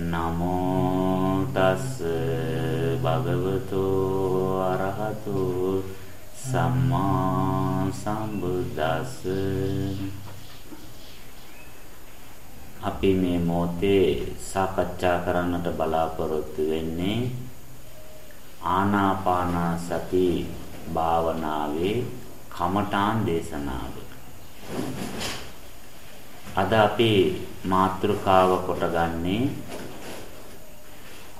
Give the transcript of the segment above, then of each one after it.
නමෝ තස් භගවතු අරහතු සම්මා සම්බුද්දස්ස අපි මේ මොහොතේ සාකච්ඡා කරන්නට බලාපොරොත්තු වෙන්නේ ආනාපාන සති භාවනාවේ කමඨාන් දේශනාව. අද අපි මාතෘකාව කොටගන්නේ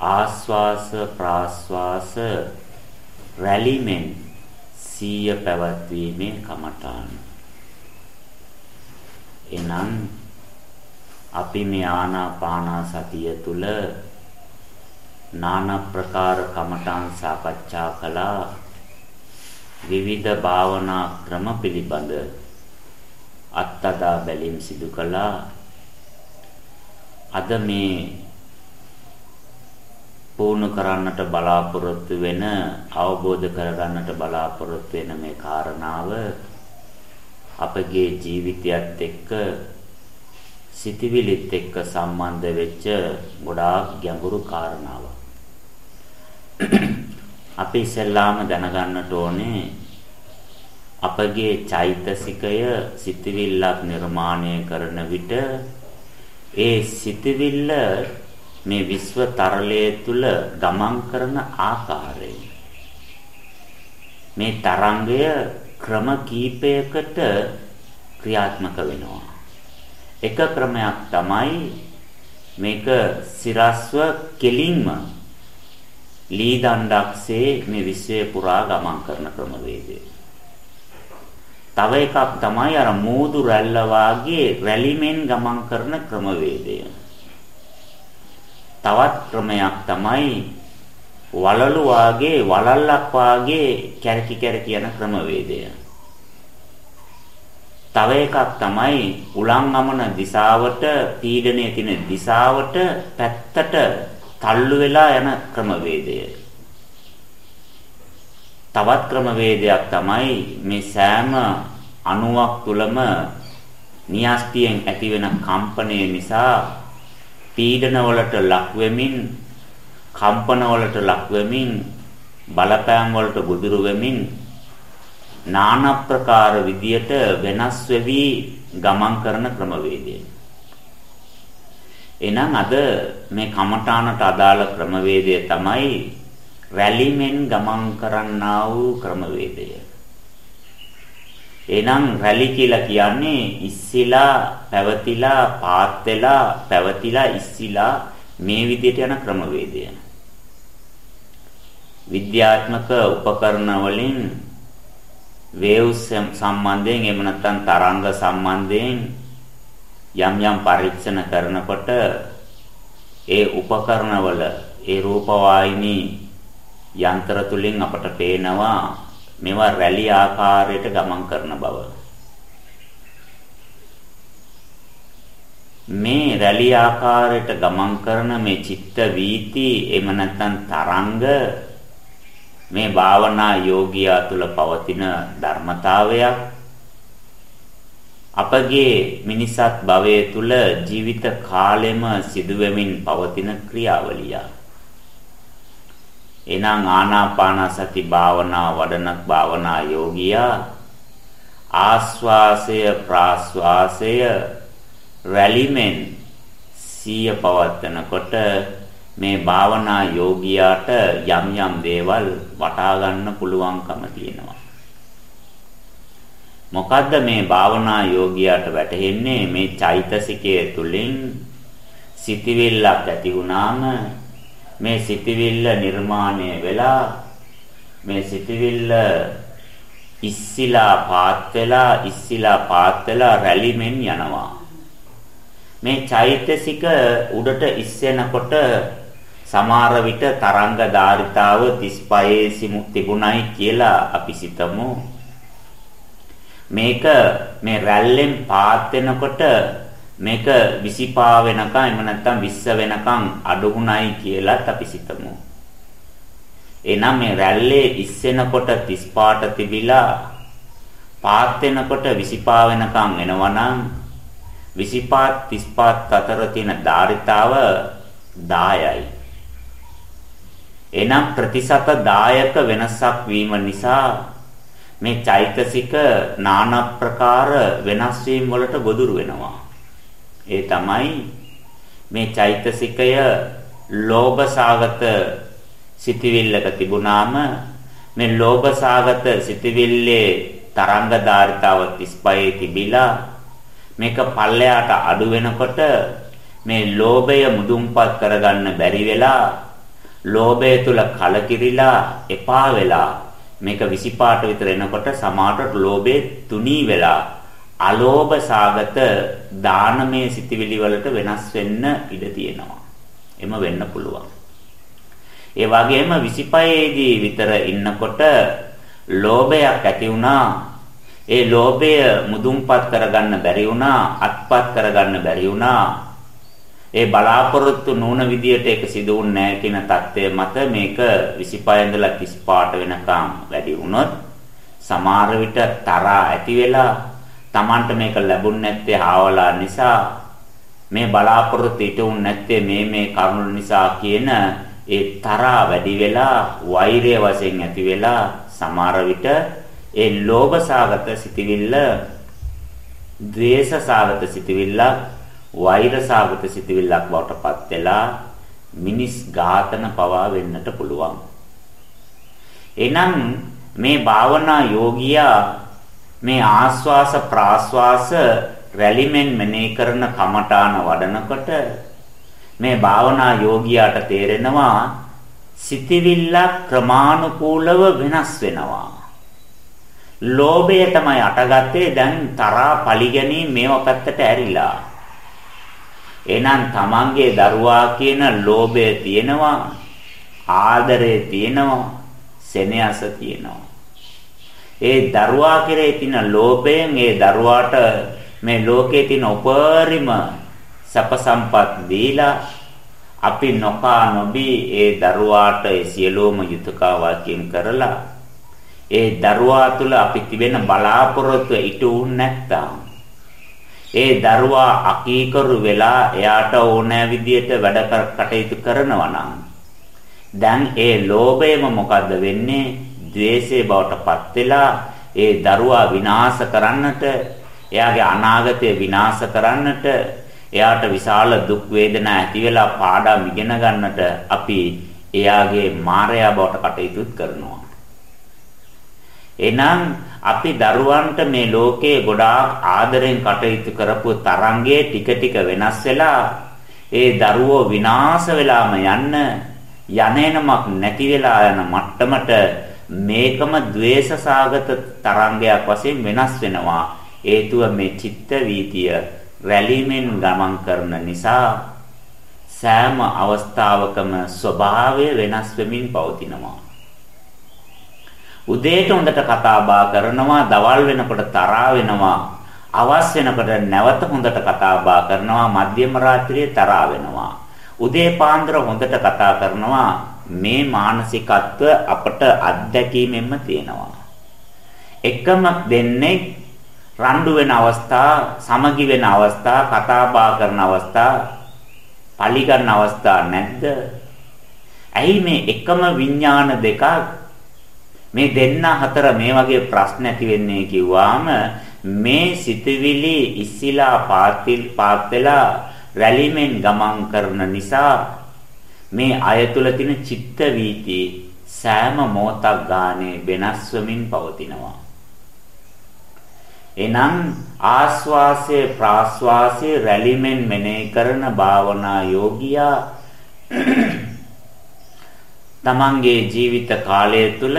ආස්වාස ප්‍රාස්වාස රැලිමෙන් සීය පැවැත්වීමේ කමඨාන. එනම් අපි මේ ආනාපාන සතිය තුල নানা ප්‍රකාර කමඨාන් සාකච්ඡා කළා විවිධ භාවනා ක්‍රම පිළිබඳ අත්තදා බැලීම් සිදු කළා අද මේ පුහුණු කරන්නට බලාපොරොත්තු වෙන අවබෝධ කරගන්නට බලාපොරොත්තු වෙන මේ කාරණාව අපගේ ජීවිතයත් එක්ක සිතවිලිත් එක්ක සම්බන්ධ වෙච්ච ගොඩාක් ගැඹුරු කාරණාවක්. අපි ඉස්සෙල්ලාම දැනගන්නට ඕනේ අපගේ චෛතසිකය සිතවිල්ලක් නිර්මාණය කරන විට ඒ සිතවිල්ල මේ විශ්ව තරලය තුල ගමන් කරන ආකාරය. මේ තරංගය ක්‍රම කීපයකට ක්‍රියාත්මක වෙනවා. එක ක්‍රමයක් තමයි මේක සිරස්ව කෙලින්ම ලී දණ්ඩක්සේ මේ විශ්වය පුරා ගමන් කරන ක්‍රමවේදය. තව එකක් තමයි අර මූදු රැල්ල වාගේ රැලිමෙන් ගමන් කරන ක්‍රමවේදය. තවත් ක්‍රමයක් තමයි වලලු වාගේ වලල්ලක් වාගේ කැරකි කැරකි යන ක්‍රමවේදය. තව එකක් තමයි උලංගමන දිශාවට පීඩනයේ තියෙන දිශාවට පැත්තට තල්ලු වෙලා යන ක්‍රමවේදය. තවත් ක්‍රමවේදයක් තමයි මේ සෑම අණුවක් තුලම නියස්තියෙන් ඇතිවෙන කම්පනය නිසා පීඩන වලට ලක් වෙමින් කම්පන වලට ලක් වෙමින් බලපෑම් වලට ගොදුරු වෙමින් নানা ප්‍රකාර විදියට වෙනස් වෙවි ගමන් කරන ක්‍රමවේදය. එහෙනම් අද මේ කමඨානට අදාළ ක්‍රමවේදය තමයි රැලිමෙන් ගමන් කරන්නා වූ ක්‍රමවේදය. එහෙනම් රැලි කියලා කියන්නේ ඉස්සිලා පැවතිලා පාත් වෙලා පැවතිලා ඉස්සිලා මේ විදිහට යන ක්‍රමවේදය. විද්‍යාත්මක උපකරණ වලින් වේව්ස් සම්බන්ධයෙන් එහෙම නැත්නම් තරංග සම්බන්ධයෙන් යම් යම් පරීක්ෂණ කරනකොට ඒ උපකරණවල ඒ රූපවාහිනී යන්ත්‍ර තුලින් අපට පේනවා මේවා රැලි ආකාරයට ගමන් කරන බව. මේ රැලි ආකාරයට ගමන් කරන මේ චිත්ත වීති එම නැත්නම් තරංග මේ භාවනා යෝගියා තුල පවතින ධර්මතාවයක් අපගේ මිනිසත් භවයේ තුල ජීවිත කාලෙම සිදුවෙමින් පවතින ක්‍රියාවලියක් එනම් ආනාපාන සති භාවනා වඩන භාවනා යෝගියා ආස්වාසය ප්‍රාස්වාසය රැලිමෙන් සිය පවත්නකොට මේ භාවනා යෝගියාට යම් යම් දේවල් වටා ගන්න පුළුවන්කම තියෙනවා. මොකද්ද මේ භාවනා යෝගියාට වැටහෙන්නේ මේ චෛතසිකයේ තුලින් සිටිවිල්ලක් ඇති වුණාම මේ සිතවිල්ල නිර්මාණය වෙලා මේ සිතවිල්ල ඉස්සිලා පාත් වෙලා ඉස්සිලා පාත් වෙලා රැලිමෙන් යනවා. මේ චෛතසික උඩට ඉස්සෙනකොට සමහර විට තරංග ධාරිතාව 35 සිමු තිබුණයි කියලා අපි සිතමු. මේක මේ රැල්ලෙන් පාත් වෙනකොට මේක 25 වෙනකම් එහෙම නැත්නම් 20 වෙනකම් අඩුුණයි කියලාත් අපි සිතමු. එනම් මේ රැල්ලේ ඉස්සෙනකොට 35ට තිබිලා පාත් වෙනකොට 25 වෙනකම් එනවනම් 25 35 අතර තියෙන ධාරිතාව 10යි. එනම් ප්‍රතිශත 10ක වෙනසක් වීම නිසා මේ චෛතසික নানা ප්‍රකාර වෙනස් වීම වලට ගොදුරු වෙනවා. ඒ තමයි මේ චෛතසිකය ලෝභ සාගත සිටිවිල්ලක තිබුණාම මේ ලෝභ සාගත සිටිවිල්ලේ තරංගධාරිතාව 35 තිබිලා මේක පල්ලයට අඩු වෙනකොට මේ ලෝභය මුදුන්පත් කරගන්න බැරි වෙලා ලෝභය තුල කලකිරිලා එපා වෙලා මේක 20 පාට විතර එනකොට සමාහට ලෝභේ තුනී වෙලා අලෝභ සාගත දානමය සිතිවිලි වලට වෙනස් වෙන්න ඉඩ තියෙනවා. එම වෙන්න පුළුවන්. ඒ වගේම 25 දී විතර ඉන්නකොට ලෝභයක් ඇති වුණා. ඒ ලෝභය මුදුන්පත් කරගන්න බැරි වුණා, අත්පත් කරගන්න බැරි වුණා. ඒ බලාපොරොත්තු නොවන විදියට ඒක සිදු වුන්නේ නැහැ කියන தත්ත්වය මත මේක 25 ඉඳලා 30 පාට වෙනකම් වැඩි වුණොත් සමහර විට තරහා ඇති වෙලා Tamanට මේක ලැබුණ නැත්තේ ආවලා නිසා මේ බලාපොරොත්තු ඊටුන් නැත්තේ මේ මේ කරුණු නිසා කියන ඒ තරහා වැඩි වෙලා වෛරය වශයෙන් ඇති වෙලා සමහර විට ඒ ලෝභ සාගත සිටිවිල්ල ද්වේෂ සාගත සිටිවිල්ල වෛර සාගත සිටිවිල්ලක් බවට පත් වෙලා මිනිස් ඝාතන පවා වෙන්නට පුළුවන්. එනම් මේ භාවනා යෝගියා මේ ආස්වාස ප්‍රාස්වාස රැලිමෙන් මෙනෙහි කරන කමඨාන වඩනකොට මේ භාවනා යෝගියාට තේරෙනවා සිතවිල්ල ක්‍රමානුකූලව වෙනස් වෙනවා. ලෝභය තමයි අටගත්තේ දැන් තරහා පරිගැනීම මේව පැත්තට ඇරිලා. එහෙනම් තමන්ගේ දරුවා කියන ලෝභය තියෙනවා ආදරය තියෙනවා සෙනෙහස තියෙනවා. ඒ දරුවා කෙරේ තියෙන ලෝභයෙන් ඒ දරුවාට මේ ලෝකයේ තියෙන උපරිම සැප සම්පත් දීලා අපි නොකා නොබී ඒ දරුවාට ඒ සියලුම යුතුයකාවකින් කරලා ඒ දරුවා තුල අපි තිබෙන බලාපොරොත්තු ඉටු නැත්තම් ඒ දරුවා අකීකරු වෙලා එයාට ඕනෑ විදියට වැඩ කටයුතු කරනවා නම් දැන් ඒ ලෝභයම මොකද්ද වෙන්නේ? ද්වේෂයේ බවට පත් වෙලා ඒ දරුවා විනාශ කරන්නට එයාගේ අනාගතය විනාශ කරන්නට එයාට විශාල දුක් වේදනා ඇති වෙලා පාඩම් ඉගෙන ගන්නට අපි එයාගේ මායя බවට කටයුතු කරනවා. එහෙනම් අපි දරුවන්ට මේ ලෝකේ ගොඩාක් ආදරෙන් කටයුතු කරපු තරංගයේ ටික ටික වෙනස් වෙලා ඒ දරුවෝ විනාශ වෙලාම යන්න යන්නේමක් නැති වෙලා යන මට්ටමට මේකම द्वේෂ සාගත තරංගයක් වශයෙන් වෙනස් වෙනවා හේතුව මේ චිත්ත වීතිය රැලීමෙන් ගමන් කරන නිසා සෑම අවස්ථාවකම ස්වභාවය වෙනස් වෙමින් පවතිනවා. උදේට හොඳට කතා බහ කරනවා, දවල් වෙනකොට තරහා වෙනවා, අවස් වෙනකොට නැවත හොඳට කතා බහ කරනවා, මධ්‍යම රාත්‍රියේ තරහා වෙනවා. උදේ පාන්දර හොඳට කතා කරනවා. මේ මානසිකත්ව අපට අත්දැකීමෙන්ම තියෙනවා. එකම දෙන්නේ රණ්ඩු වෙන අවස්ථා, සමගි වෙන අවස්ථා, කතා බහ කරන අවස්ථා, පලි ගන්න අවස්ථා නැද්ද? ඇයි මේ එකම විඥාන දෙකක් මේ දෙන්න හතර මේ වගේ ප්‍රශ්න ඇති වෙන්නේ කිව්වාම මේ සිතවිලි ඉස්සිලා පාතිල් පාත් වෙලා රැලිමෙන් ගමන් කරන නිසා මේ අය තුල තියෙන චිත්ත වීති සෑම මොහොතක් ගානේ වෙනස් වෙමින් පවතිනවා. එනම් ආස්වාසය ප්‍රාස්වාසය රැලිමෙන් මෙනෙහි කරන භාවනා යෝගියා තමන්ගේ ජීවිත කාලය තුල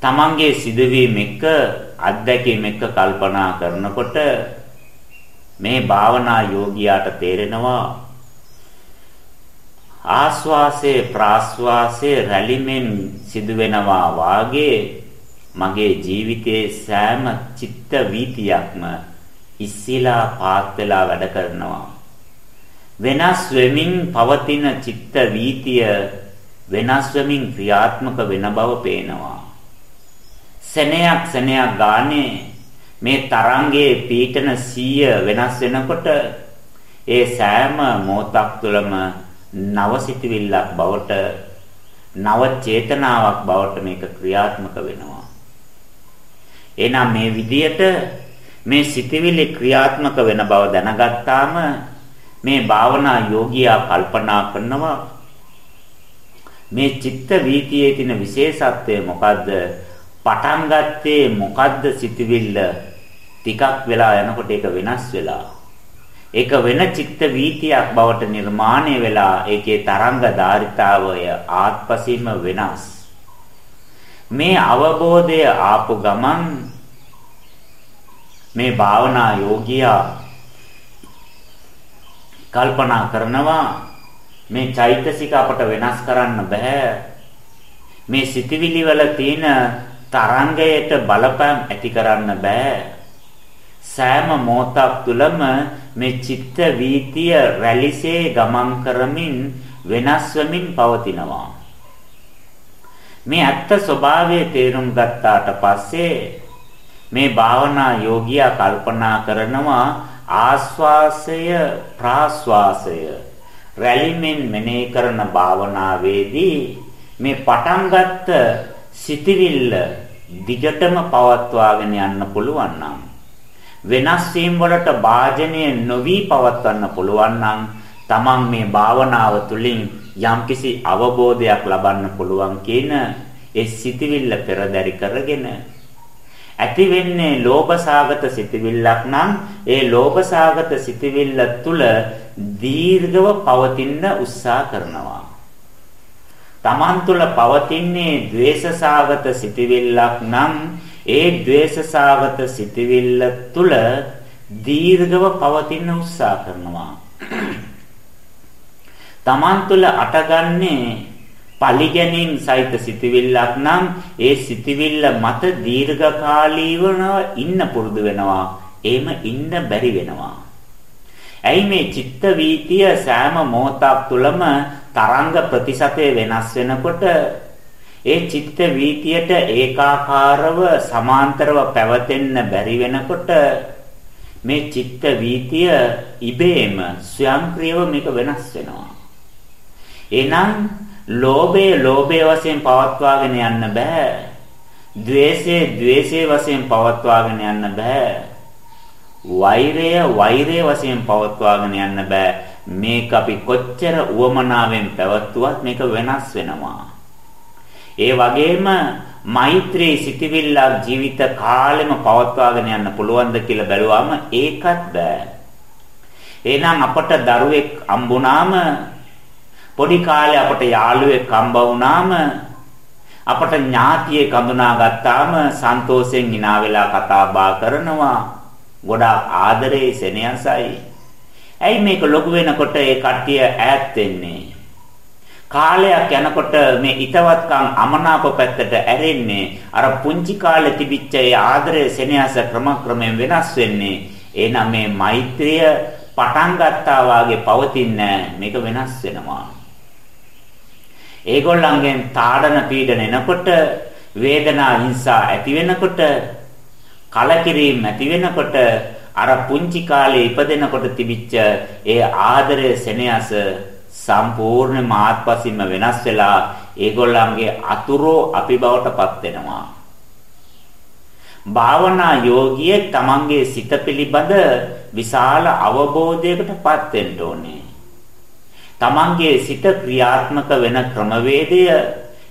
තමන්ගේ සිදුවීම් එක්ක අත්දැකීම් එක්ක කල්පනා කරනකොට මේ භාවනා යෝගියාට තේරෙනවා ආස්වාසේ ප්‍රාස්වාසේ රැලිමෙන් සිදුවෙනවා වාගේ මගේ ජීවිතයේ සෑම චිත්ත වීතියක්ම ඉස්සිලා පාත් වෙලා වැඩ කරනවා. වෙනස් වෙමින් පවතින චිත්ත වීතිය වෙනස් වෙමින් ක්‍රියාත්මක වෙන බව පේනවා. සෙනෙයක් සෙනෙයක් ගානේ මේ තරංගයේ පීඨන සීය වෙනස් වෙනකොට ඒ සෑම මොහොතක් තුළම නව සිතවිල්ලක් බවට නව චේතනාවක් බවට මේක ක්‍රියාත්මක වෙනවා. එහෙනම් මේ විදියට මේ සිතවිලි ක්‍රියාත්මක වෙන බව දැනගත්තාම මේ භාවනා යෝගියා කල්පනා කරනවා මේ චිත්ත වීතියේ තියෙන විශේෂත්වය මොකද්ද? පටන් ගත්තේ මොකද්ද සිතවිල්ල? ටිකක් වෙලා යනකොට ඒක වෙනස් වෙලා. ඒක වෙන චිත්ත වීතියක් බවට නිර්මාණය වෙලා ඒකේ තරංග ධාරිතාවය ආත්පසීම වෙනස්. මේ අවබෝධය ආපු ගමන් මේ භාවනා යෝගියා කල්පනා කරනවා මේ චෛතසික අපට වෙනස් කරන්න බෑ මේ සිතවිලි වල තියෙන තරංගයට බලපෑම් ඇති කරන්න බෑ සෑම මොහොතක් තුළම මේ චිත්ත වීතිය රැලිසේ ගමන් කරමින් වෙනස් වෙමින් පවතිනවා. මේ ඇත්ත ස්වභාවය තේරුම් ගත්තාට පස්සේ මේ භාවනා යෝගියා කල්පනා කරනවා ආස්වාසය ප්‍රාස්වාසය රැලිමෙන් මෙනෙහි කරන භාවනාවේදී මේ පටන් ගත්ත සිටිවිල්ල දිගටම පවත්වාගෙන යන්න පුළුවන් නම් වෙනස් වීම වලට භාජනය නොවි පවත්වන්න පුළුවන් නම් තමන් මේ භාවනාව තුළින් යම්කිසි අවබෝධයක් ලබන්න පුළුවන් කියන ඒ සිටිවිල්ල පෙරදරි කරගෙන ඇති වෙන්නේ ලෝභසාගත සිතවිල්ලක් නම් ඒ ලෝභසාගත සිතවිල්ල තුල දීර්ඝව පවතින උත්සාහ කරනවා. Taman තුල පවතින්නේ द्वේෂසාගත සිතවිල්ලක් නම් ඒ द्वේෂසාගත සිතවිල්ල තුල දීර්ඝව පවතින උත්සාහ කරනවා. Taman තුල අටගන්නේ පලිගැනීම් සහිත සිතවිල්ලක් නම් ඒ සිතවිල්ල මත දීර්ඝකාලීව ඉන්න පුරුදු වෙනවා. එහෙම ඉන්න බැරි වෙනවා. ඇයි මේ චිත්ත වීතිය සෑම මොහොතක් තුළම තරංග ප්‍රතිශතය වෙනස් වෙනකොට ඒ චිත්ත වීතියට ඒකාකාරව සමාන්තරව පැවතෙන්න බැරි වෙනකොට මේ චිත්ත වීතිය ඉබේම ස්වයංක්‍රීයව මේක වෙනස් වෙනවා. එනම් ලෝභය ලෝභය වශයෙන් පවත්වාගෙන යන්න බෑ. ద్వේෂය ద్వේෂය වශයෙන් පවත්වාගෙන යන්න බෑ. වෛරය වෛරය වශයෙන් පවත්වාගෙන යන්න බෑ. මේක අපි කොච්චර උවමනාවෙන් පැවතුවත් මේක වෙනස් වෙනවා. ඒ වගේම මෛත්‍රී සිටිවිල්ලක් ජීවිත කාලෙම පවත්වාගෙන යන්න පුළුවන්ද කියලා බැලුවාම ඒකත් බෑ. එහෙනම් අපට දරුවෙක් අම්බුනාම පොඩි කාලේ අපට යාළුවෙක් හම්බ වුණාම අපට ඥාතියෙක් හඳුනා ගත්තාම සන්තෝෂෙන් hina වෙලා කතා බහ කරනවා. ගොඩාක් ආදරේ සෙනෙහසයි. ඇයි මේක ලොකු වෙනකොට ඒ කට්ටිය ඈත් වෙන්නේ? කාලයක් යනකොට මේ ිතවත්කම් අමනාප පැත්තට ඇරෙන්නේ අර පුංචි කාලේ තිබිච්ච ඒ ආදරය සෙනෙහස ක්‍රමක්‍රමයෙන් වෙනස් වෙන්නේ. එහෙනම් මේ මෛත්‍රිය පටන් ගත්තා වාගේ පවතින්නේ මේක වෙනස් වෙනවා. ඒගොල්ලන්ගෙන් තාඩන පීඩන එනකොට වේදනා හිංසා ඇති වෙනකොට කලකිරීම ඇති වෙනකොට අර පුංචි කාලේ ඉපදෙනකොට තිබිච්ච ඒ ආදරය සෙනෙහස සම්පූර්ණ මාත්පසින්ම වෙනස් වෙලා ඒගොල්ලන්ගේ අතුරු අපි බවටපත් වෙනවා. භාවනා යෝගියෙක් තමන්ගේ සිත පිළිබඳ විශාල අවබෝධයකටපත් වෙන්න ඕනේ. තමන්ගේ සිත ක්‍රියාත්මක වෙන ක්‍රමවේදය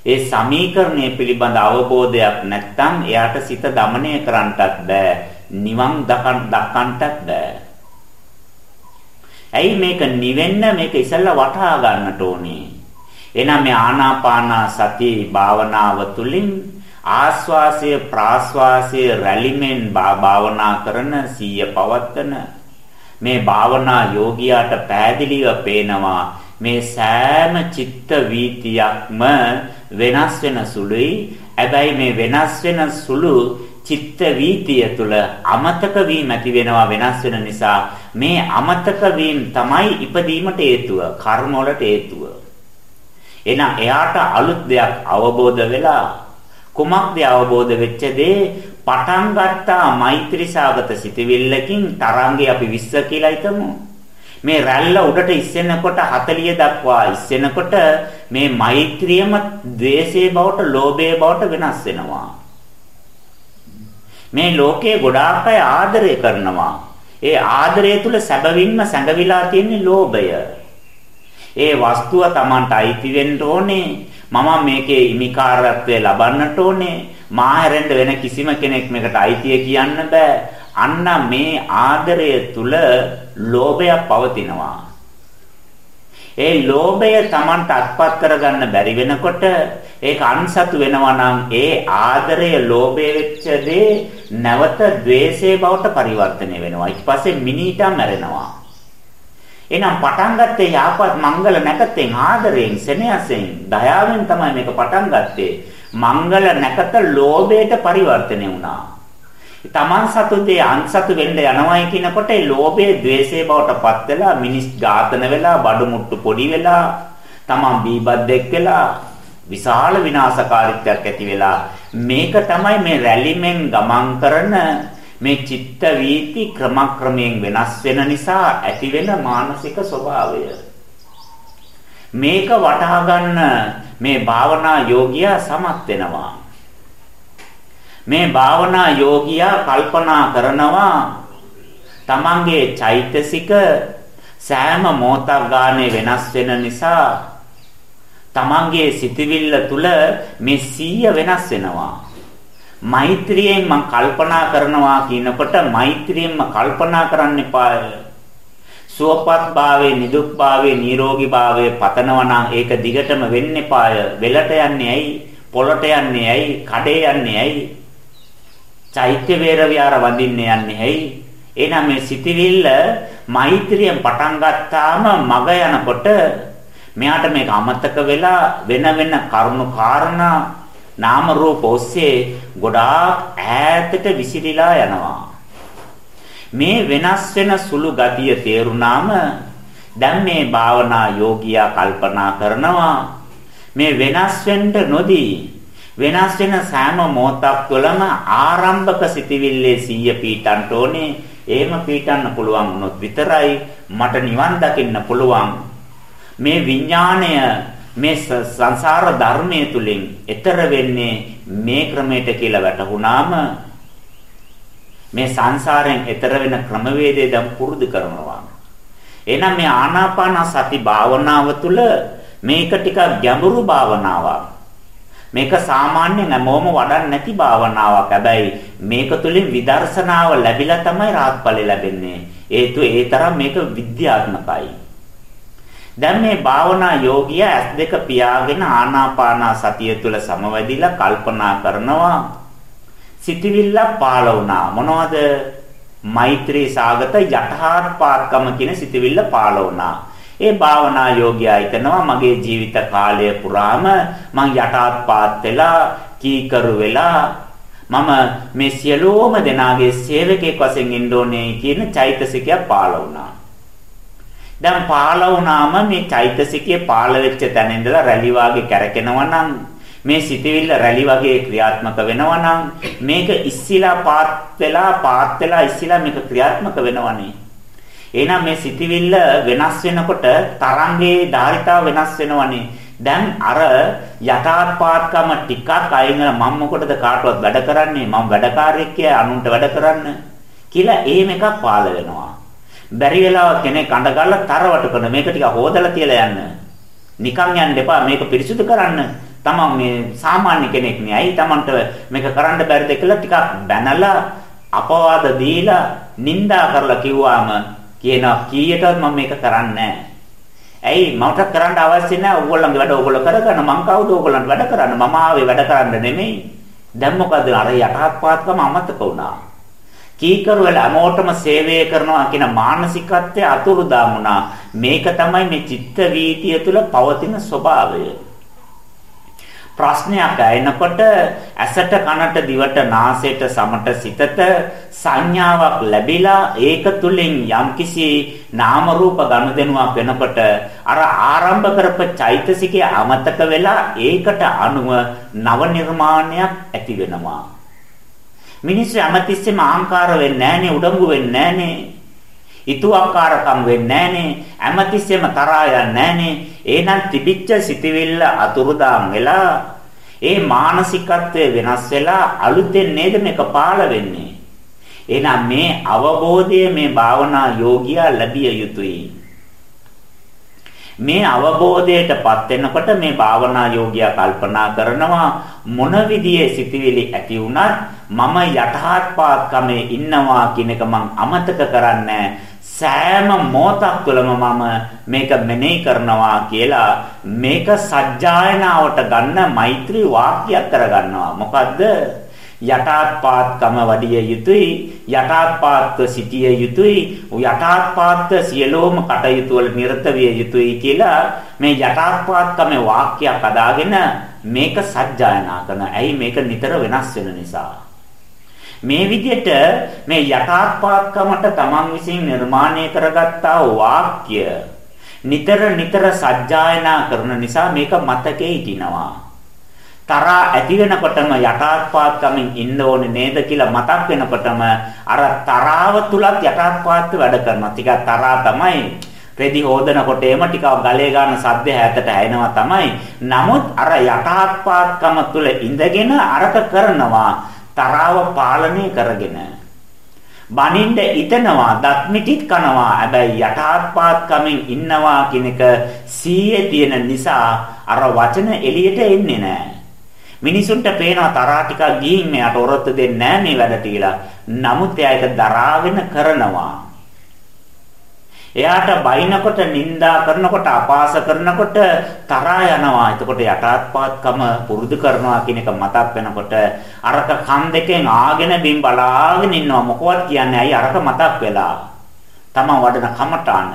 ඒ සමීකරණය පිළිබඳ අවබෝධයක් නැත්නම් එයාට සිත দমনය කරන්නටත් බෑ නිවන් දකන්නටත් බෑ ඇයි මේක නිවෙන්න මේක ඉස්සෙල්ලා වටහා ගන්නට ඕනේ එහෙනම් මේ ආනාපාන සති භාවනාව තුළින් ආස්වාසය ප්‍රාස්වාසය රැලිමෙන් භාවනා කරන සීය පවත්තන මේ භාවනා යෝගියාට පෑදිලිව පේනවා මේ සෑම චිත්ත වීතියක්ම වෙනස් වෙන සුළුයි. හැබැයි මේ වෙනස් වෙන සුළු චිත්ත වීතිය තුළ අමතක වීම ඇති වෙනවා වෙනස් වෙන නිසා මේ අමතක වීම තමයි ඉපදීමට හේතුව කර්ම වලට හේතුව එහෙනම් එයාට අලුත් දෙයක් අවබෝධ වෙලා කුමක්ද අවබෝධ වෙච්ච දේ පටන් ගත්තා මෛත්‍රී සාගත සිතවිල්ලකින් තරංගේ අපි විශ්ස කියලා හිතමු. මේ රැල්ල උඩට ඉස්සෙනකොට 40 දක්වා ඉස්සෙනකොට මේ මෛත්‍රියම ද්වේෂයේ බවට ලෝභයේ බවට වෙනස් වෙනවා. මේ ලෝකයේ ගොඩාක් අය ආදරය කරනවා. ඒ ආදරය තුල සැබවින්ම සැඟවිලා තියෙන ලෝභය. ඒ වස්තුව Tamanට අයිති වෙන්න ඕනේ. මම මේකේ ඉමිකාරත්වය ලබන්නට ඕනේ. මා හැරෙන්න වෙන කිසිම කෙනෙක් මේකට අයිතිය කියන්න බෑ. අන්න මේ ආදරය තුල ලෝභයක් පවතිනවා. ඒ ලෝභය Tamanට අත්පත් කරගන්න බැරි වෙනකොට ඒක අන්සතු වෙනවා නම් ඒ ආදරය ලෝභය වෙච්ච දේ නැවත द्वේෂය බවට පරිවර්තනය වෙනවා. ඊට පස්සේ මිනීටා මැරෙනවා. එහෙනම් පටන් ගත්තේ යාපත් මංගල නැකතෙන් ආදරයෙන් සෙනෙහසෙන් දයාවෙන් තමයි මේක පටන් ගත්තේ. මංගල නැකත ලෝභයට පරිවර්තනය වුණා. තමන් සතුතේ අන්සතු වෙන්න යනවායි කියනකොට ඒ ලෝභයේ द्वේෂයේ බවට පත් වෙලා මිනිස් ඝාතන වෙලා බඩු මුට්ටු පොඩි වෙලා තමන් බීබද්දෙක් වෙලා විශාල විනාශකාරීත්වයක් ඇති වෙලා මේක තමයි මේ රැලිමෙන් ගමන් කරන මේ චිත්ත වීති ක්‍රමක්‍රමයෙන් වෙනස් වෙන නිසා ඇතිවෙන මානසික ස්වභාවය. මේක වටහා ගන්න මේ භාවනා යෝගියා සමත් වෙනවා. මේ භාවනා යෝගියා කල්පනා කරනවා තමන්ගේ චෛතසික සෑම මොහොතක් ගානේ වෙනස් වෙන නිසා තමන්ගේ සිතවිල්ල තුල මේ සීය වෙනස් වෙනවා. මෛත්‍රියෙන් මම කල්පනා කරනවා කියනකොට මෛත්‍රියෙන්ම කල්පනා කරන්න එපාය. සුවපත් භාවයේ නිදුක් භාවයේ නිරෝගී භාවයේ පතනවා නම් ඒක දිගටම වෙන්න එපාය. වෙලට යන්නේ ඇයි? පොළට යන්නේ ඇයි? කඩේ යන්නේ ඇයි? චෛත්‍ය වේර විහාර වඳින්න යන්නේ ඇයි? එහෙනම් මේ සිටිවිල්ල මෛත්‍රියෙන් පටන් ගත්තාම මග යනකොට මෙයාට මේක අමතක වෙලා වෙන වෙන කරුණු කාරණා නාම රූප ඔස්සේ ගොඩාක් ඈතට විසිරීලා යනවා. මේ වෙනස් වෙන සුළු ගතිය තේරුණාම දැන් මේ භාවනා යෝගියා කල්පනා කරනවා මේ වෙනස් වෙන්න නොදී වෙනස් වෙන සෑම මොහොතක් තුළම ආරම්භක සිටිවිල්ලේ සීය පීටන්ට ඕනේ. එහෙම පීටන්න පුළුවන් වුණොත් විතරයි මට නිවන් දකින්න පුළුවන්. මේ විඥාණය මේ සංසාර ධර්මයේ තුලින් ඈතර වෙන්නේ මේ ක්‍රමයට කියලා වැටහුණාම මේ සංසාරයෙන් ඈතර වෙන ක්‍රමවේදය දැන් පුරුදු කරනවා. එහෙනම් මේ ආනාපාන සති භාවනාව තුළ මේක ටිකක් ගැඹුරු භාවනාවක්. මේක සාමාන්‍යයෙන් හැමෝම වඩන්නේ නැති භාවනාවක්. හැබැයි මේක තුළින් විදර්ශනාව ලැබිලා තමයි රාත්පලෙ ලැබෙන්නේ. හේතුව ඒ තරම් මේක විද්‍යාත්මකයි. දැන් මේ භාවනා යෝගියා ඇස් දෙක පියාගෙන ආනාපාන සතිය තුළ සමවැදිලා කල්පනා කරනවා. සිතවිල්ල පාළ වුණා. මොනවද? මෛත්‍රී සාගත යටහත් පාත්කම කියන සිතවිල්ල පාළ වුණා. ඒ භාවනා යෝගියා හිතනවා මගේ ජීවිත කාලය පුරාම මං යටාත් පාත් වෙලා කීකරු වෙලා මම මේ සියලුම දෙනාගේ සේවකයෙක් වශයෙන් ඉන්න ඕනේ කියන චෛතසිකය පාළ වුණා. දැන් පාළ වුණාම මේ චෛතසිකය පාළ වෙච්ච තැන ඉඳලා රැලි වාගේ කැරකෙනවා නම් මේ සිතවිල්ල රැලි වගේ ක්‍රියාත්මක වෙනවා නම් මේක ඉස්සිලා පාත් වෙලා පාත් වෙලා ඉස්සිලා මේක ක්‍රියාත්මක වෙනවනේ. එහෙනම් මේ සිටිවිල්ල වෙනස් වෙනකොට තරංගයේ ධාරිතාව වෙනස් වෙනවනේ. දැන් අර යථාර්ථපාත්කම ටිකක් අයින් මම මොකටද කාටවත් වැඩ කරන්නේ මම වැඩකාරයෙක් කියලා අනුන්ට වැඩ කරන්න කියලා එහෙම එකක් පාළ වෙනවා. බැරි වෙලාව කෙනෙක් අඬ ගාලා තරවට කරන මේක ටික හොදලා තියලා යන්න. නිකන් යන්න එපා මේක පිරිසුදු කරන්න. තමන් මේ සාමාන්‍ය කෙනෙක් නේ. ඇයි තමන්ට මේක කරන්න බැරිද කියලා ටිකක් බැනලා අපවාද දීලා නිඳා කරලා කිව්වාම කියනවා කීයටවත් මම මේක කරන්නේ ඇයි? මට කරන්න අවශ්‍ය නැහැ. ඕගොල්ලන්ගේ වැඩ ඕගොල්ලෝ කරගන්න මං කවුද ඕගොල්ලන්ට වැඩ කරන්න? මම ආවේ වැඩ කරන්න නෙමෙයි. දැන් මොකද අර යටහත් පාත්කම අමතක වුණා. කීකරු වෙලා හැමෝටම සේවය කරනවා කියන මානසිකත්වය අතුරුදා වුණා මේක තමයි මේ චිත්ත වීතිය තුළ පවතින ස්වභාවය. ප්‍රශ්නයක් ඇයෙනකොට ඇසට කනට දිවට නාසයට සමට සිතට සංඥාවක් ලැබිලා ඒක තුලින් යම්කිසි නාම රූප ගනුදෙනුවක් වෙනකොට අර ආරම්භ කරප චෛතසිකය අමතක වෙලා ඒකට අනුව නව නිර්මාණයක් ඇති වෙනවා. මිනිස්සු හැමතිස්සෙම අහංකාර වෙන්නේ නැහනේ උඩඟු වෙන්නේ නැහනේ හිතුවක්කාරකම් වෙන්නේ නැහනේ. හැමතිස්සෙම තරහා යන්නේ නැහනේ. එහෙනම් තිබිච්ච සිතවිල්ල අතුරුදාම් වෙලා ඒ මානසිකත්වය වෙනස් වෙලා අලුතෙන් නේද මේක පාළ වෙන්නේ. එහෙනම් මේ අවබෝධය මේ භාවනා යෝගියා ලැබිය යුතුයි. මේ අවබෝධයටපත් වෙනකොට මේ භාවනා යෝගියා කල්පනා කරනවා මොන විදියේ සිටිවිලි ඇති වුණත් මම යටහත්පාත්කමේ ඉන්නවා කියන එක මං අමතක කරන්නේ සෑම මොහොතක් තුළම මම මේක මෙනෙහි කරනවා කියලා මේක සජ්ජායනාවට ගන්න මෛත්‍රී වාක්‍යයක් කරගන්නවා. මොකද්ද? යටාත්පාත්කම වඩිය යුතුයි යටාත්පාත්ව සිටිය යුතුයි යටාත්පාත්ව සියලෝම කටයුතු වල නිරත විය යුතුයි කියලා මේ යටාත්පාත්කමේ වාක්‍යයක් අදාගෙන මේක සත්‍යයනා කරන. ඇයි මේක නිතර වෙනස් වෙන නිසා. මේ විදිහට මේ යටාත්පාත්කමට තමන් විසින් නිර්මාණය කරගත්තා වාක්‍ය නිතර නිතර සත්‍යයනා කරන නිසා මේක මතකේ හිටිනවා. තරහා ඇති වෙනකොටම යටාත්පාත්කමින් ඉන්න ඕනේ නේද කියලා මතක් වෙනකොටම අර තරාව තුලත් යටාත්පාත්ව වැඩ කරනවා. ටිකක් තරහා තමයි රෙදි හොදනකොට එම ටිකක් ගලේ ගන්න සද්ද හැතට හැෙනවා තමයි. නමුත් අර යටාත්පාත්කම තුල ඉඳගෙන අරක කරනවා. තරාව පාලනය කරගෙන. බනින්න ඉතනවා දත් මිටිත් කනවා හැබැයි යටාත්පාත්කමින් ඉන්නවා කියන එක සීයේ තියෙන නිසා අර වචන එළියට එන්නේ නැහැ මිනිසුන්ට පේනවා තරහා ටිකක් ගිහින් මෙයාට ඔරොත්තු දෙන්නේ නැහැ මේ වැඩ කියලා. නමුත් එයා ඒක දරාගෙන කරනවා. එයාට බයිනකොට නිඳා කරනකොට අපාස කරනකොට තරහා යනවා. එතකොට යටාත්පාත්කම පුරුදු කරනවා කියන එක මතක් වෙනකොට අරක කන් දෙකෙන් ආගෙන බිම් බලාගෙන ඉන්නවා. මොකවත් කියන්නේ ඇයි අරක මතක් වෙලා. තමන් වඩන කමඨාන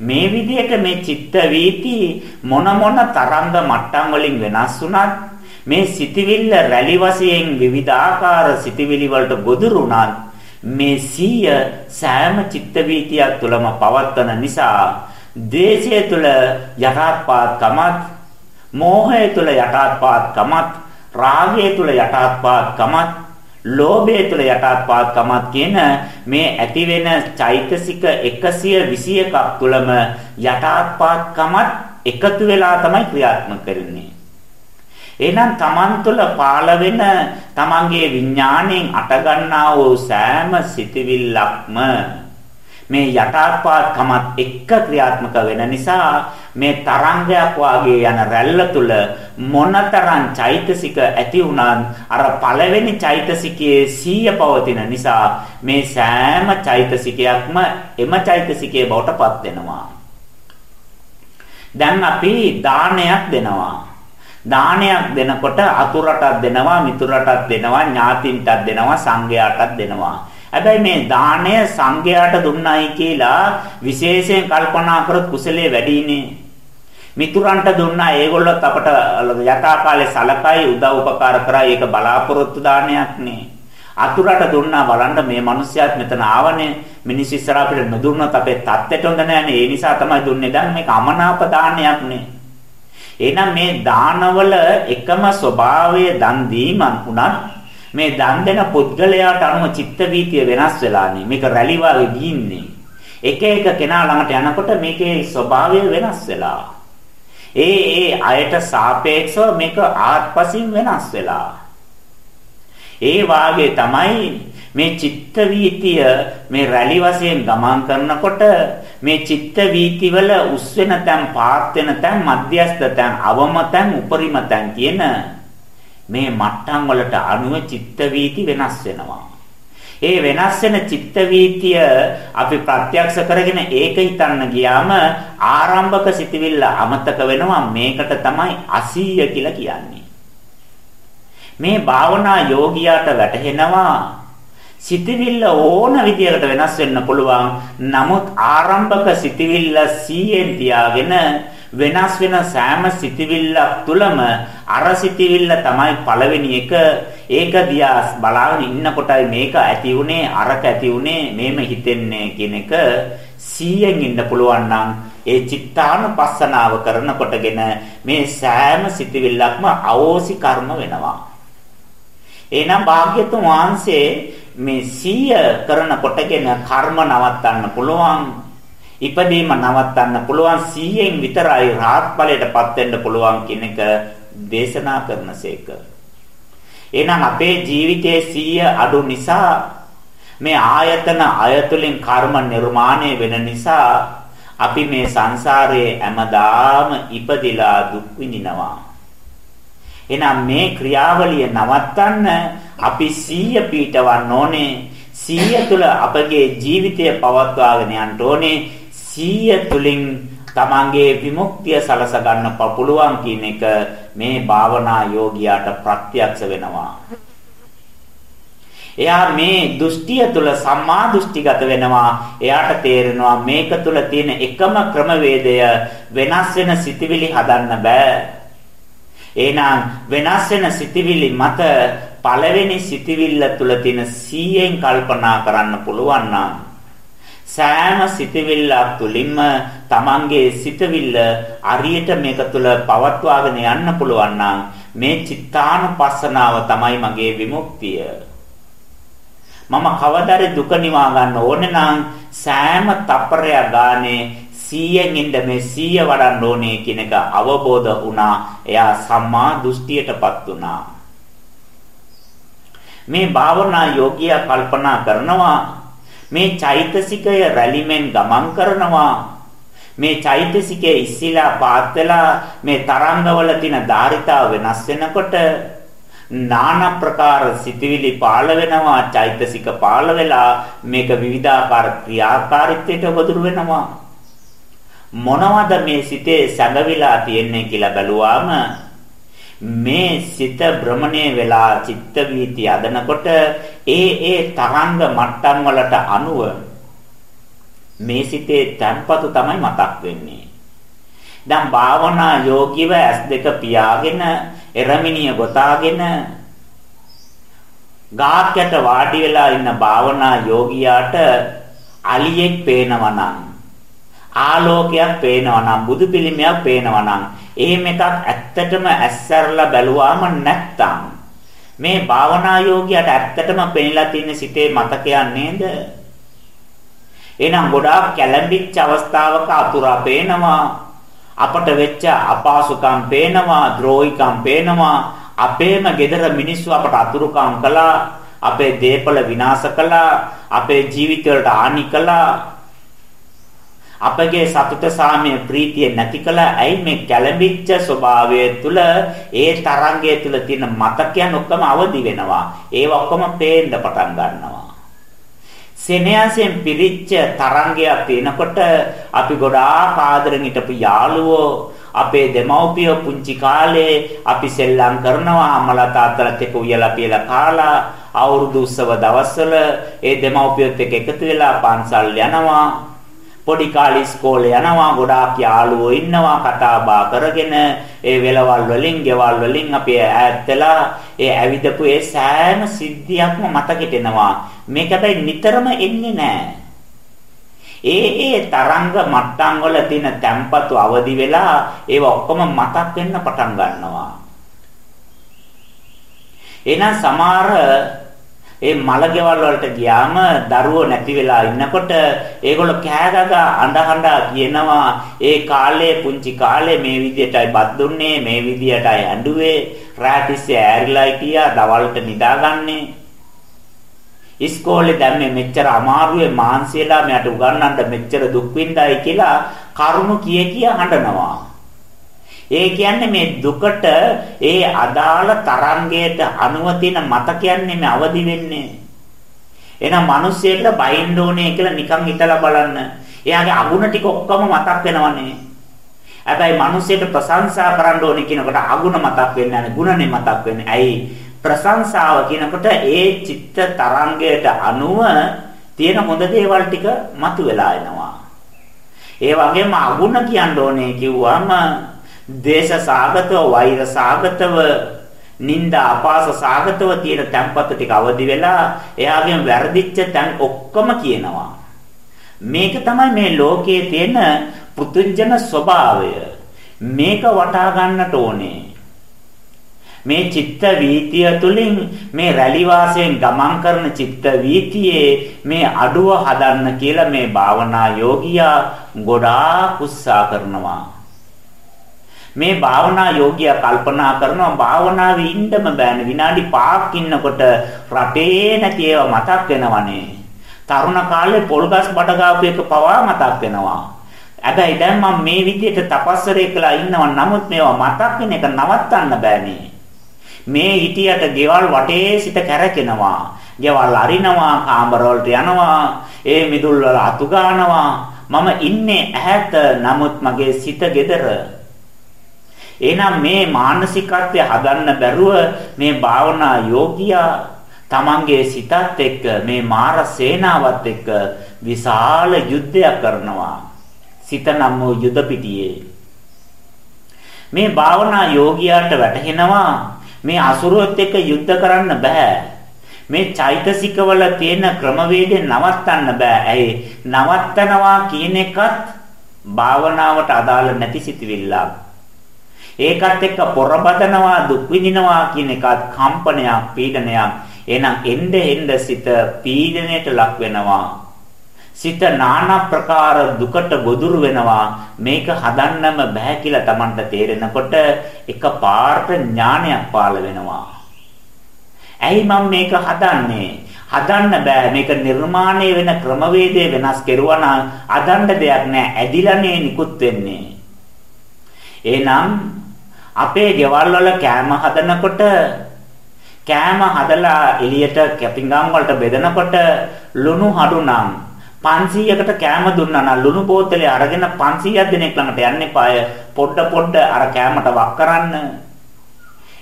මේ විදිහට මේ චිත්ත වීති මොන මොන තරංග මට්ටම් වලින් වෙනස් වුණත් මේ සිටිවිල්ල රැලි වශයෙන් විවිධාකාර සිටිවිලි වලට ගොදුරුණත් මේ සීය සෑම චිත්ත වීතියක් තුළම පවත්වන නිසා ද්වේෂය තුළ යටාත්පාත්කමත් මෝහය තුළ යටාත්පාත්කමත් රාගය තුළ යටාත්පාත්කමත් ලෝභය තුළ යටාත්පාත්කමත් කියන මේ ඇති වෙන චෛතසික 121ක් තුළම යටාත්පාත්කමත් එකතු වෙලා තමයි ක්‍රියාත්මක කරන්නේ. එහෙනම් Taman තුළ පාළ වෙන Tamanගේ විඥාණයෙන් අටගන්නා වූ සෑම සිතවිල්ලක්ම මේ යටාත්පාත්කමත් එක්ක ක්‍රියාත්මක වෙන නිසා මේ තරංගයක් වාගේ යන රැල්ල තුල මොනතරම් චෛතසික ඇති වුණත් අර පළවෙනි චෛතසිකයේ සීය පවතින නිසා මේ සෑම චෛතසිකයක්ම එම චෛතසිකයේ බවට පත් වෙනවා. දැන් අපි දානයක් දෙනවා. දානයක් දෙනකොට අතුරටත් දෙනවා මිතුරටත් දෙනවා ඥාතින්ටත් දෙනවා සංඝයාටත් දෙනවා. හැබැයි මේ දාණය සංඝයාට දුන්නයි කියලා විශේෂයෙන් කල්පනා කරොත් කුසලයේ වැඩිනේ. මිතුරන්ට දුන්නා ඒගොල්ලොත් අපට යථාකාලේ සලකයි උදව් උපකාර කරා ඒක බලාපොරොත්තු දානයක් නේ. අතුරට දුන්නා බලන්න මේ මිනිස්සයාත් මෙතන ආවනේ මිනිස් ඉස්සරහ අපිට නොදුන්නොත් අපේ තත්ත්වයට හොඳ නෑනේ ඒ නිසා තමයි දුන්නේ දැන් මේක අමනාප දානයක් නේ එහෙනම් මේ දානවල එකම ස්වභාවය දන් දීමන් උනත් මේ දන් දෙන පුද්ගලයාට අනුව චිත්ත වීතිය වෙනස් වෙලානේ. මේක රැලි වාගේ ගින්නේ. එක එක කෙනා ළඟට යනකොට මේකේ ස්වභාවය වෙනස් වෙලා. ඒ ඒ අයට සාපේක්ෂව මේක ආත්පසින් වෙනස් වෙලා. ඒ වාගේ තමයි මේ චිත්ත වීතිය මේ රැලි වශයෙන් ගමන් කරනකොට මේ චිත්ත වීතිවල උස් වෙන තැන් පාත් වෙන තැන් මධ්‍යස්ථ තැන් අවම තැන් උපරිම තැන් කියන මේ මට්ටම් වලට අනුව චිත්ත වීති වෙනස් වෙනවා. ඒ වෙනස් වෙන චිත්ත වීතිය අපි ප්‍රත්‍යක්ෂ කරගෙන ඒක හිතන්න ගියාම ආරම්භක සිටිවිල්ල අමතක වෙනවා මේකට තමයි අසීය කියලා කියන්නේ. මේ භාවනා යෝගියාට වැටහෙනවා සිතවිල්ල ඕන විදියකට වෙනස් වෙන්න පුළුවන්. නමුත් ආරම්භක සිතවිල්ල 100ෙන් තියාගෙන වෙනස් වෙන සෑම සිතවිල්ලක් තුලම අර සිතවිල්ල තමයි පළවෙනි එක. ඒක දිහා බලාගෙන ඉන්නකොටයි මේක ඇති උනේ අරක ඇති උනේ මේම හිතෙන්නේ කියන එක 100ෙන් ඉන්න පුළුවන් නම් ඒ චිත්තානුපස්සනාව කරනකොටගෙන මේ සෑම සිතවිල්ලක්ම අවෝසි කර්ම වෙනවා. එහෙනම් භාග්‍යතුන් වහන්සේ මේ සීය කරන කොටගෙන කර්ම නවත්තන්න පුළුවන් ඉපදීම නවත්තන්න පුළුවන් 100න් විතරයි රාහත් ඵලයටපත් වෙන්න පුළුවන් කියන එක දේශනා කරනසේක. එහෙනම් අපේ ජීවිතයේ 100 අඩු නිසා මේ ආයතන අයතුලින් කර්ම නිර්මාණය වෙන නිසා අපි මේ සංසාරයේ හැමදාම ඉපදිලා දුක් විඳිනවා. එහෙනම් මේ ක්‍රියාවලිය නවත්තන්න අපි 100 පීඨවන්න ඕනේ. 100 තුල අපගේ ජීවිතය පවත්වාගෙන යන්න ඕනේ. 100 තුලින් තමන්ගේ විමුක්තිය සලස ගන්න පුළුවන් කියන එක මේ භාවනා යෝගියාට ප්‍රත්‍යක්ෂ වෙනවා. එයා මේ දෘෂ්ටිය තුල සම්මා දෘෂ්ටිගත වෙනවා. එයාට තේරෙනවා මේක තුල තියෙන එකම ක්‍රමවේදය වෙනස් වෙන සිතිවිලි හදන්න බෑ. එහෙනම් වෙනස් වෙන සිතිවිලි මත පළවෙනි සිතිවිල්ල තුල තියෙන 100න් කල්පනා කරන්න පුළුවන් නම් සෑම සිතවිල්ලක් තුලින්ම Tamange සිතවිල්ල අරියට මේක තුල පවත්වාගෙන යන්න පුළුවන් නම් මේ චිත්තානුපස්සනාව තමයි මගේ විමුක්තිය. මම කවදාද දුක නිවා ගන්න ඕනේ නම් සෑම තප්පරයක් ගානේ 100න් ඉඳ මේ 100 වඩන්න ඕනේ කියන එක අවබෝධ වුණා. එයා සම්මා දෘෂ්ටියටපත් වුණා. මේ භාවනා යෝගියා කල්පනා කරනවා මේ චෛතසිකය රැලිමෙන් ගමන් කරනවා මේ චෛතසිකයේ ඉස්සිලා පාත් වෙලා මේ තරංගවල තියෙන ධාරිතාව වෙනස් වෙනකොට নানা ප්‍රකාර සිතුවිලි පාළ වෙනවා චෛතසික පාළ වෙලා මේක විවිධාකාර ක්‍රියාකාරීත්වයට වදුරු වෙනවා. මොනවද මේ සිතේ සැඟවිලා තියෙන්නේ කියලා බැලුවාම මේ සිත භ්‍රමණය වෙලා චිත්ත වීති අදනකොට ඒ ඒ තරංග මට්ටම් වලට අනුව මේ සිතේ තන්පතු තමයි මතක් වෙන්නේ. දැන් භාවනා යෝගිව S2 පියාගෙන එරමිනිය ගොතාගෙන ගාක්කට වාඩි වෙලා ඉන්න භාවනා යෝගියාට අලියෙක් පේනවා නම් ආලෝකයක් පේනවා නම් බුදු පිළිමයක් පේනවා නම් එහෙම එකක් ඇත්තටම ඇස්සරලා බැලුවාම නැත්තම් මේ භාවනා යෝගියාට ඇත්තටම පෙනිලා තියෙන සිතේ මතකයක් නේද? එහෙනම් ගොඩාක් කැළඹිච්ච අවස්ථාවක අතුරා පේනවා අපට වෙච්ච අපහසුකම් පේනවා, ද්‍රෝහිකම් පේනවා. අපේම gedara මිනිස්සු අපට අතුරුකම් කළා, අපේ දේපල විනාශ කළා, අපේ ජීවිතවලට හානි කළා. අපගේ සතුට සාමය ප්‍රීතිය නැති කළා. ඇයි මේ කැළඹිච්ච ස්වභාවය තුළ ඒ තරංගය තුළ තියෙන මතකයන් ඔක්කොම අවදි වෙනවා. ඒව ඔක්කොම පේන්න පටන් ගන්නවා. සෙනෙහසෙන් පිරිච්ච තරංගයක් තියෙනකොට අපි ගොඩාක් ආදරෙන් හිටපු යාළුවෝ අපේ දෙමව්පියෝ පුංචි කාලේ අපි සෙල්ලම් කරනවා අම්මලා තාත්තලාත් එක්ක උයලා පියලා කාලා අවුරුදු උත්සව දවස්වල ඒ දෙමව්පියොත් එක්ක එකතු වෙලා පන්සල් යනවා පොඩි කාලේ ඉස්කෝලේ යනවා ගොඩාක් යාළුවෝ ඉන්නවා කතා බහ කරගෙන ඒ වෙලවල් වලින් ගෙවල් වලින් අපි ඈත් වෙලා ඒ ඇවිදපු ඒ සෑම සිද්ධියක්ම මතකෙට එනවා මේක හැබැයි නිතරම එන්නේ නැහැ ඒ ඒ තරංග මට්ටම් වල තියෙන තැම්පතු අවදි වෙලා ඒව ඔක්කොම මතක් වෙන්න පටන් ගන්නවා. එහෙනම් සමහර ඒ මලගෙවල් වලට ගියාම දරුවෝ නැති වෙලා ඉන්නකොට ඒගොල්ලෝ කෑගගා අඬ හඬා කියනවා ඒ කාලේ පුංචි කාලේ මේ විදියටයි බත් දුන්නේ මේ විදියටයි ඇඬුවේ රාතිස්සේ ඈරිලා හිටියා දවල්ට නිදාගන්නේ. ඉස්කෝලේ දැන් මේ මෙච්චර අමාරුවේ මාන්සියලා මෙයාට උගන්වන්න මෙච්චර දුක් විඳයි කියලා කරුණු කිය කිය හඬනවා. ඒ කියන්නේ මේ දුකට ඒ අදාළ තරංගයට අනුව තියෙන මතකයන්නේ මේ අවදි වෙන්නේ. එහෙනම් මිනිස්සෙල්ල බයින්න ඕනේ කියලා නිකන් හිතලා බලන්න. එයාගේ අගුණ ටික ඔක්කොම මතක් වෙනවනේ. හැබැයි මිනිස්සෙට ප්‍රශංසා කරන්න ඕනේ කියනකොට අගුණ මතක් වෙන්නේ නැහැ. ගුණනේ මතක් වෙන්නේ. ඇයි? ප්‍රශංසාව කියනකොට ඒ චිත්ත තරංගයට අනුව තියෙන හොඳ දේවල් ටික මතුවලා එනවා. ඒ වගේම අගුණ කියන්න ඕනේ කිව්වම දේශ සාගතව වෛර සාගතව නිന്ദා අපාස සාගතව තියෙන තැම්පත් ටික අවදි වෙලා එයාගෙන් වැරදිච්ච තැන් ඔක්කොම කියනවා. මේක තමයි මේ ලෝකයේ තියෙන පුතුංජන ස්වභාවය. මේක වටා ගන්නට ඕනේ. මේ චිත්ත වීතිය තුලින් මේ රැලි වාසයෙන් ගමන් කරන චිත්ත වීතියේ මේ අඩුව හදන්න කියලා මේ භාවනා යෝගියා ගොඩාක් උත්සාහ කරනවා. මේ භාවනා යෝගියා කල්පනා කරනවා භාවනාවේ ඉන්නම බෑනේ විනාඩි 5ක් ඉන්නකොට රටේ නැති ඒවා මතක් වෙනවනේ. තරුණ කාලේ පොල්ගස් බඩ ගාපු එක පවා මතක් වෙනවා. හැබැයි දැන් මම මේ විදිහට තපස්සරේ කළා ඉන්නවා නමුත් මේවා මතක් වෙන එක නවත්තන්න බෑනේ. මේ හිටියට ගෙවල් වටේ සිට කැරකෙනවා. ගෙවල් අරිනවා, කාමර වලට යනවා, ඒ මිදුල් වල අතු ගන්නවා. මම ඉන්නේ ඈත නමුත් මගේ සිත gedara. එහෙනම් මේ මානසිකත්වය හදන්න බැරුව මේ භාවනා යෝගියා තමන්ගේ සිතත් එක්ක මේ මාර සේනාවත් එක්ක විශාල යුද්ධයක් කරනවා. සිත නම් වූ යුද පිටියේ මේ භාවනා යෝගියාට වැටහෙනවා මේ අසුරොත් එක්ක යුද්ධ කරන්න බෑ. මේ චෛතසිකවල තියෙන ක්‍රමවේදය නවත්තන්න බෑ. ඇයි? නවත්තනවා කියන එකත් භාවනාවට අදාළ නැති සිතුවිල්ලක්. ඒකත් එක්ක පොරබදනවා දුක් විඳිනවා කියන එකත් කම්පනයක් පීඩනයක්. එහෙනම් එnde එnde සිත පීඩණයට ලක් වෙනවා. සිත নানা ප්‍රකාර දුකට ගොදුරු වෙනවා. මේක හදන්නම බෑ කියලා Tamanට තේරෙනකොට එක පාර්ථ ඥානයක් පාළ වෙනවා. ඇයි මම මේක හදන්නේ? හදන්න බෑ. මේක නිර්මාණය වෙන ක්‍රමවේදය වෙනස් කෙරුවා නම් හදන්න දෙයක් නෑ. ඇදිලානේ නිකුත් වෙන්නේ. එහෙනම් අපේ ගෙවල් වල කෑම හදනකොට කෑම හදලා එළියට කැපිංගම් වලට බෙදනකොට ලුණු හඩු නම් 500කට කෑම දුන්නා නම් ලුණු බෝතලේ අරගෙන 500ක් දෙනෙක් ළඟට යන්න එපාය පොඩ පොඩ අර කෑමට වක් කරන්න.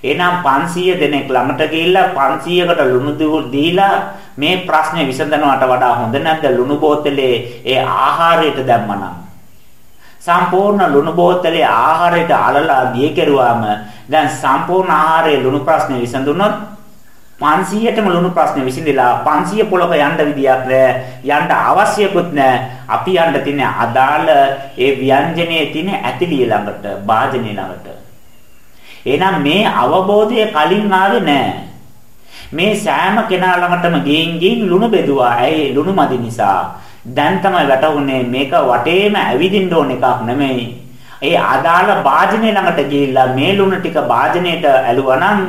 එහෙනම් 500 දෙනෙක් ළඟට ගිහිල්ලා 500කට ලුණු දීලා මේ ප්‍රශ්නේ විසඳනවට වඩා හොඳ නැද්ද ලුණු බෝතලේ ඒ ආහාරයට දැම්මනම්. සම්පූර්ණ ලුණු බෝතලේ ආහාරයට අලලා දිය කෙරුවාම දැන් සම්පූර්ණ ආහාරයේ ලුණු ප්‍රශ්නේ විසඳුනොත් 500ටම ලුණු ප්‍රශ්නේ විසඳිලා 500 පොලක යන්න විදියක් නැහැ. යන්න අවශ්‍යකුත් නැහැ. අපි යන්න තියෙන අදාළ ඒ ව්‍යංජනයේ තියෙන ඇතිලිය ළඟට, වාජනේ ළඟට. එහෙනම් මේ අවබෝධය කලින් ආවේ නැහැ. මේ සෑම කෙනා ළඟටම ගින් ගින් ලුණු බෙදුවා. ඇයි ලුණු මදි නිසා. දැන් තමයි වැටහුනේ මේක වටේම ඇවිදින්න ඕන එකක් නෙමෙයි. ඒ අදාළ වාජනේ ළඟට ගිහිල්ලා මේ ලුණු ටික වාජනේට ඇලුවා නම්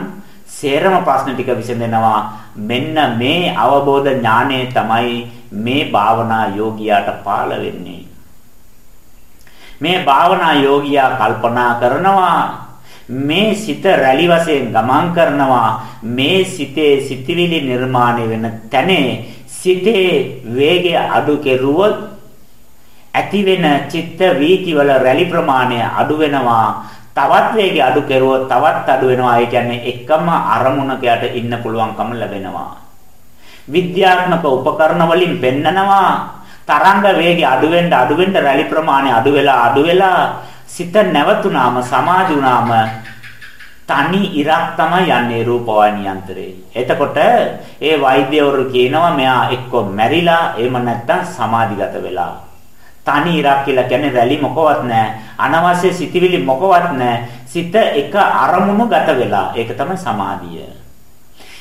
සේරම ප්‍රශ්න ටික විසඳෙනවා. මෙන්න මේ අවබෝධ ඥානය තමයි මේ භාවනා යෝගියාට පාළ වෙන්නේ. මේ භාවනා යෝගියා කල්පනා කරනවා මේ සිත රැලි වශයෙන් ගමන් කරනවා. මේ සිතේ සිතිවිලි නිර්මාණය වෙන තැනේ සිතේ වේගය අඩු කෙරුවොත් ඇති වෙන චිත්ත වීතිවල රැලි ප්‍රමාණය අඩු වෙනවා තවත් වේගය අඩු කෙරුවොත් තවත් අඩු වෙනවා. ඒ කියන්නේ එකම අරමුණකයට ඉන්න පුළුවන්කම ලැබෙනවා. විද්‍යාත්මක උපකරණ වලින් පෙන්නනවා තරංග වේගය අඩු වෙන්න අඩු වෙන්න රැලි ප්‍රමාණය අඩු වෙලා අඩු වෙලා සිත නැවතුනාම සමාධි වුණාම තනි ඉරක් තමයි යන්නේ රූපවාහිනී යන්ත්‍රේ. එතකොට ඒ වෛද්‍යවරු කියනවා මෙයා එක්ක මැරිලා එහෙම නැත්නම් සමාධිගත වෙලා. තනි ඉරක් කියලා කියන්නේ රැලි මොකවත් නැහැ. අනවශ්‍ය සිතිවිලි මොකවත් නැහැ. සිත එක අරමුණු ගත වෙලා. ඒක තමයි සමාධිය.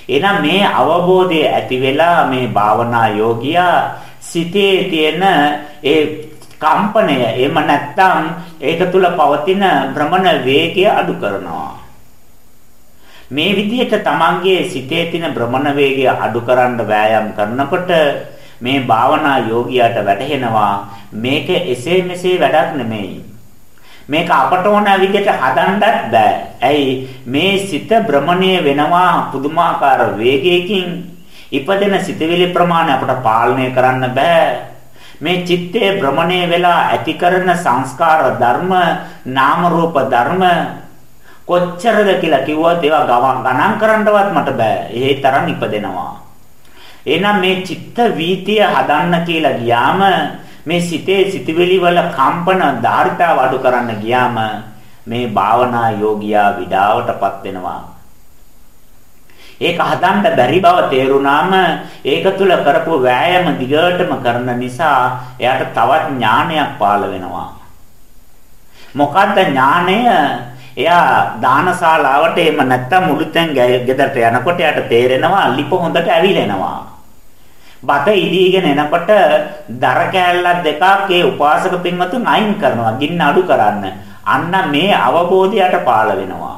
එහෙනම් මේ අවබෝධය ඇති වෙලා මේ භාවනා යෝගියා සිතේ තියෙන ඒ කම්පනය එහෙම නැත්නම් ඒක තුල පවතින භ්‍රමණ වේගය අඩු කරනවා. මේ විදිහට තමන්ගේ සිතේ තියෙන භ්‍රමණ වේගය අඩු කරන්න වෑයම් කරනකොට මේ භාවනා යෝගියාට වැටහෙනවා මේක එසේ මෙසේ වැඩක් නෙමෙයි. මේක අපට ඕන විදිහට හදන්නත් බෑ. ඇයි මේ සිත භ්‍රමණය වෙනවා පුදුමාකාර වේගයකින් ඉපදෙන සිතවිලි ප්‍රමාණය අපට පාලනය කරන්න බෑ. මේ චිත්තේ භ්‍රමණය වෙලා ඇති කරන සංස්කාර ධර්ම නාම රූප ධර්ම කොච්චරද කියලා කිව්වොත් ඒවා ගණන් කරන්නවත් මට බෑ. ඒ තරම් ඉපදෙනවා. එහෙනම් මේ චිත්ත වීතිය හදන්න කියලා ගියාම මේ සිතේ සිතවිලි වල කම්පන ධාරිතාව අඩු කරන්න ගියාම මේ භාවනා යෝගියා විඩාවටපත් වෙනවා. ඒක හදන්න බැරි බව තේරුණාම ඒක තුල කරපු වෑයම දිගටම කරන නිසා එයාට තවත් ඥානයක් පාළ වෙනවා. මොකද්ද ඥානය? එයා දානශාලාවට එහෙම නැත්තම් මුළුතෙන් ගෙදරට යනකොට යාට තේරෙනවා ලිප හොඳට ඇවිලෙනවා. බත ඉදීගෙන එනකොට දර කෑල්ලක් දෙකක් ඒ උපාසක පින්වතුන් අයින් කරනවා ගින්න අඩු කරන්න. අන්න මේ අවබෝධයට පාළ වෙනවා.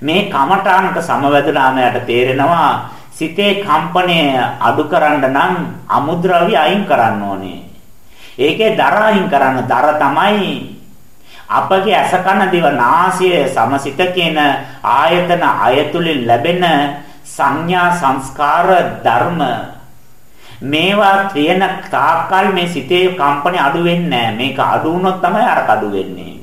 මේ කමඨානට සමවැදුනාම යට තේරෙනවා සිතේ කම්පණය අඩු කරන්න නම් අමුද්‍රව්‍ය අයින් කරන්න ඕනේ. ඒකේ දර අයින් කරන්න දර තමයි අපගේ අසකන දිව නාසය සමසිත කියන ආයතන අයතුලින් ලැබෙන සංඥා සංස්කාර ධර්ම. මේවා තියෙන තාක්කල් මේ සිතේ කම්පණය අඩු වෙන්නේ මේක අඩු වුණොත් තමයි අර කඩු වෙන්නේ.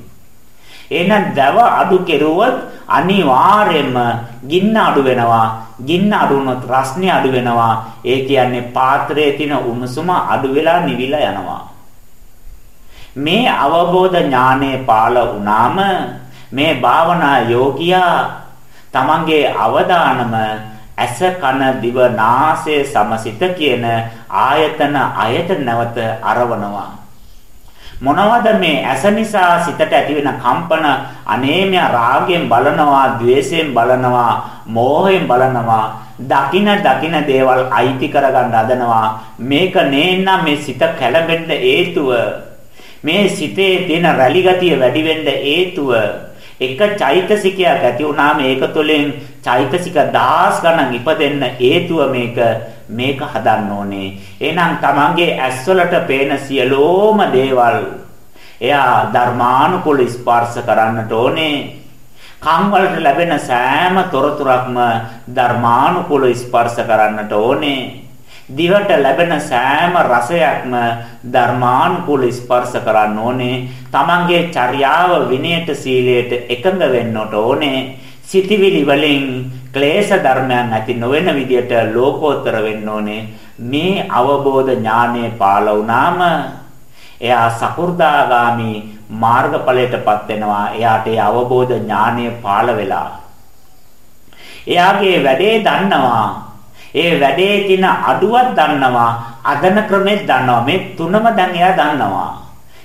එහෙනම් දව අඩු කෙරුවොත් අනිවාර්යයෙන්ම ගින්න අඩු වෙනවා. ගින්න අඩු වුණොත් රස්නේ අඩු වෙනවා. ඒ කියන්නේ පාත්‍රයේ තියෙන උණුසුම අඩු වෙලා නිවිලා යනවා. මේ අවබෝධ ඥානයේ පාළ වුණාම මේ භාවනා යෝගියා තමන්ගේ අවදානම ඇස කන දිව නාසය සමසිත කියන ආයතන අයට නැවත අරවනවා. මොනවද මේ ඇස නිසා සිතට ඇතිවෙන කම්පන? අනේමය රාගයෙන් බලනවා ద్వේෂයෙන් බලනවා මෝහයෙන් බලනවා දකින දකින දේවල් අයිති කරගන්න හදනවා. මේක නේනම් මේ සිත කැළඹෙන්න හේතුව මේ සිතේ තියෙන රැලි ගතිය වැඩි වෙන්න හේතුව එක චෛතසිකයක් ඇති වුණාම ඒක තුළින් චෛතසික දහස් ගණන් ඉපදෙන්න හේතුව මේක මේක හදන්න ඕනේ. එහෙනම් තමන්ගේ ඇස්වලට පේන සියලෝම දේවල් එයා ධර්මානුකූල ස්පර්ශ කරන්නට ඕනේ. කන් වලට ලැබෙන සෑම තොරතුරක්ම ධර්මානුකූල ස්පර්ශ කරන්නට ඕනේ. දිවට ලැබෙන සෑම රසයක්ම ධර්මානුකූල ස්පර්ශ කරන්න ඕනේ. Tamange චර්යාව විනයට සීලයට එකඟ වෙන්නට ඕනේ. සිතිවිලි වලින් ක්ලේශ ධර්මයන් ඇති නොවන විදියට ලෝකෝත්තර වෙන්න ඕනේ. මේ අවබෝධ ඥානය පාළ වුණාම එයා සකු르දාගාමි මාර්ගඵලයටපත් වෙනවා. එයාට ඒ අවබෝධ ඥානය පාළ වෙලා. එයාගේ වැඩේ දන්නවා. ඒ වැඩේ තියෙන අඩුවක් දන්නවා, අදන ක්‍රමෙත් දන්නවා. මේ තුනම දැන් එයා දන්නවා.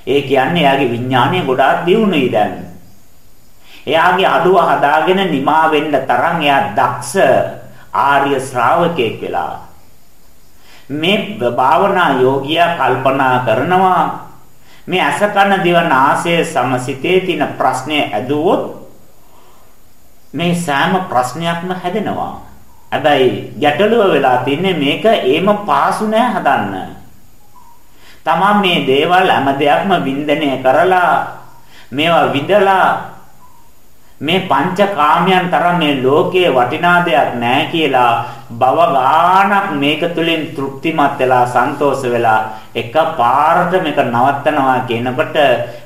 ඒ කියන්නේ එයාගේ විඥානය ගොඩාක් දියුණුයි දැන්. එයාගේ අඩුව හදාගෙන නිමා වෙන්න තරම් එයා දක්ෂ ආර්ය ශ්‍රාවකයෙක් වෙලා. මේ භාවනා යෝගියා කල්පනා කරනවා මේ අසකන දිව නාසය සමසිතේ තියෙන ප්‍රශ්නේ ඇදුවොත් මේ සෑම ප්‍රශ්නයක්ම හැදෙනවා. හැබැයි ගැටලුව වෙලා තින්නේ මේක ඒම පාසු නෑ හදන්න. තමන් මේ දේවල් හැම දෙයක්ම වින්දනය කරලා මේවා විඳලා මේ පංච කාමයන් තරම් මේ ලෝකයේ වටිනා දෙයක් නැහැ කියලා බව ගානක් මේක තුලින් තෘප්තිමත් වෙලා සන්තෝෂ වෙලා එක පාරට මේක නවත්තනවා කියනකොට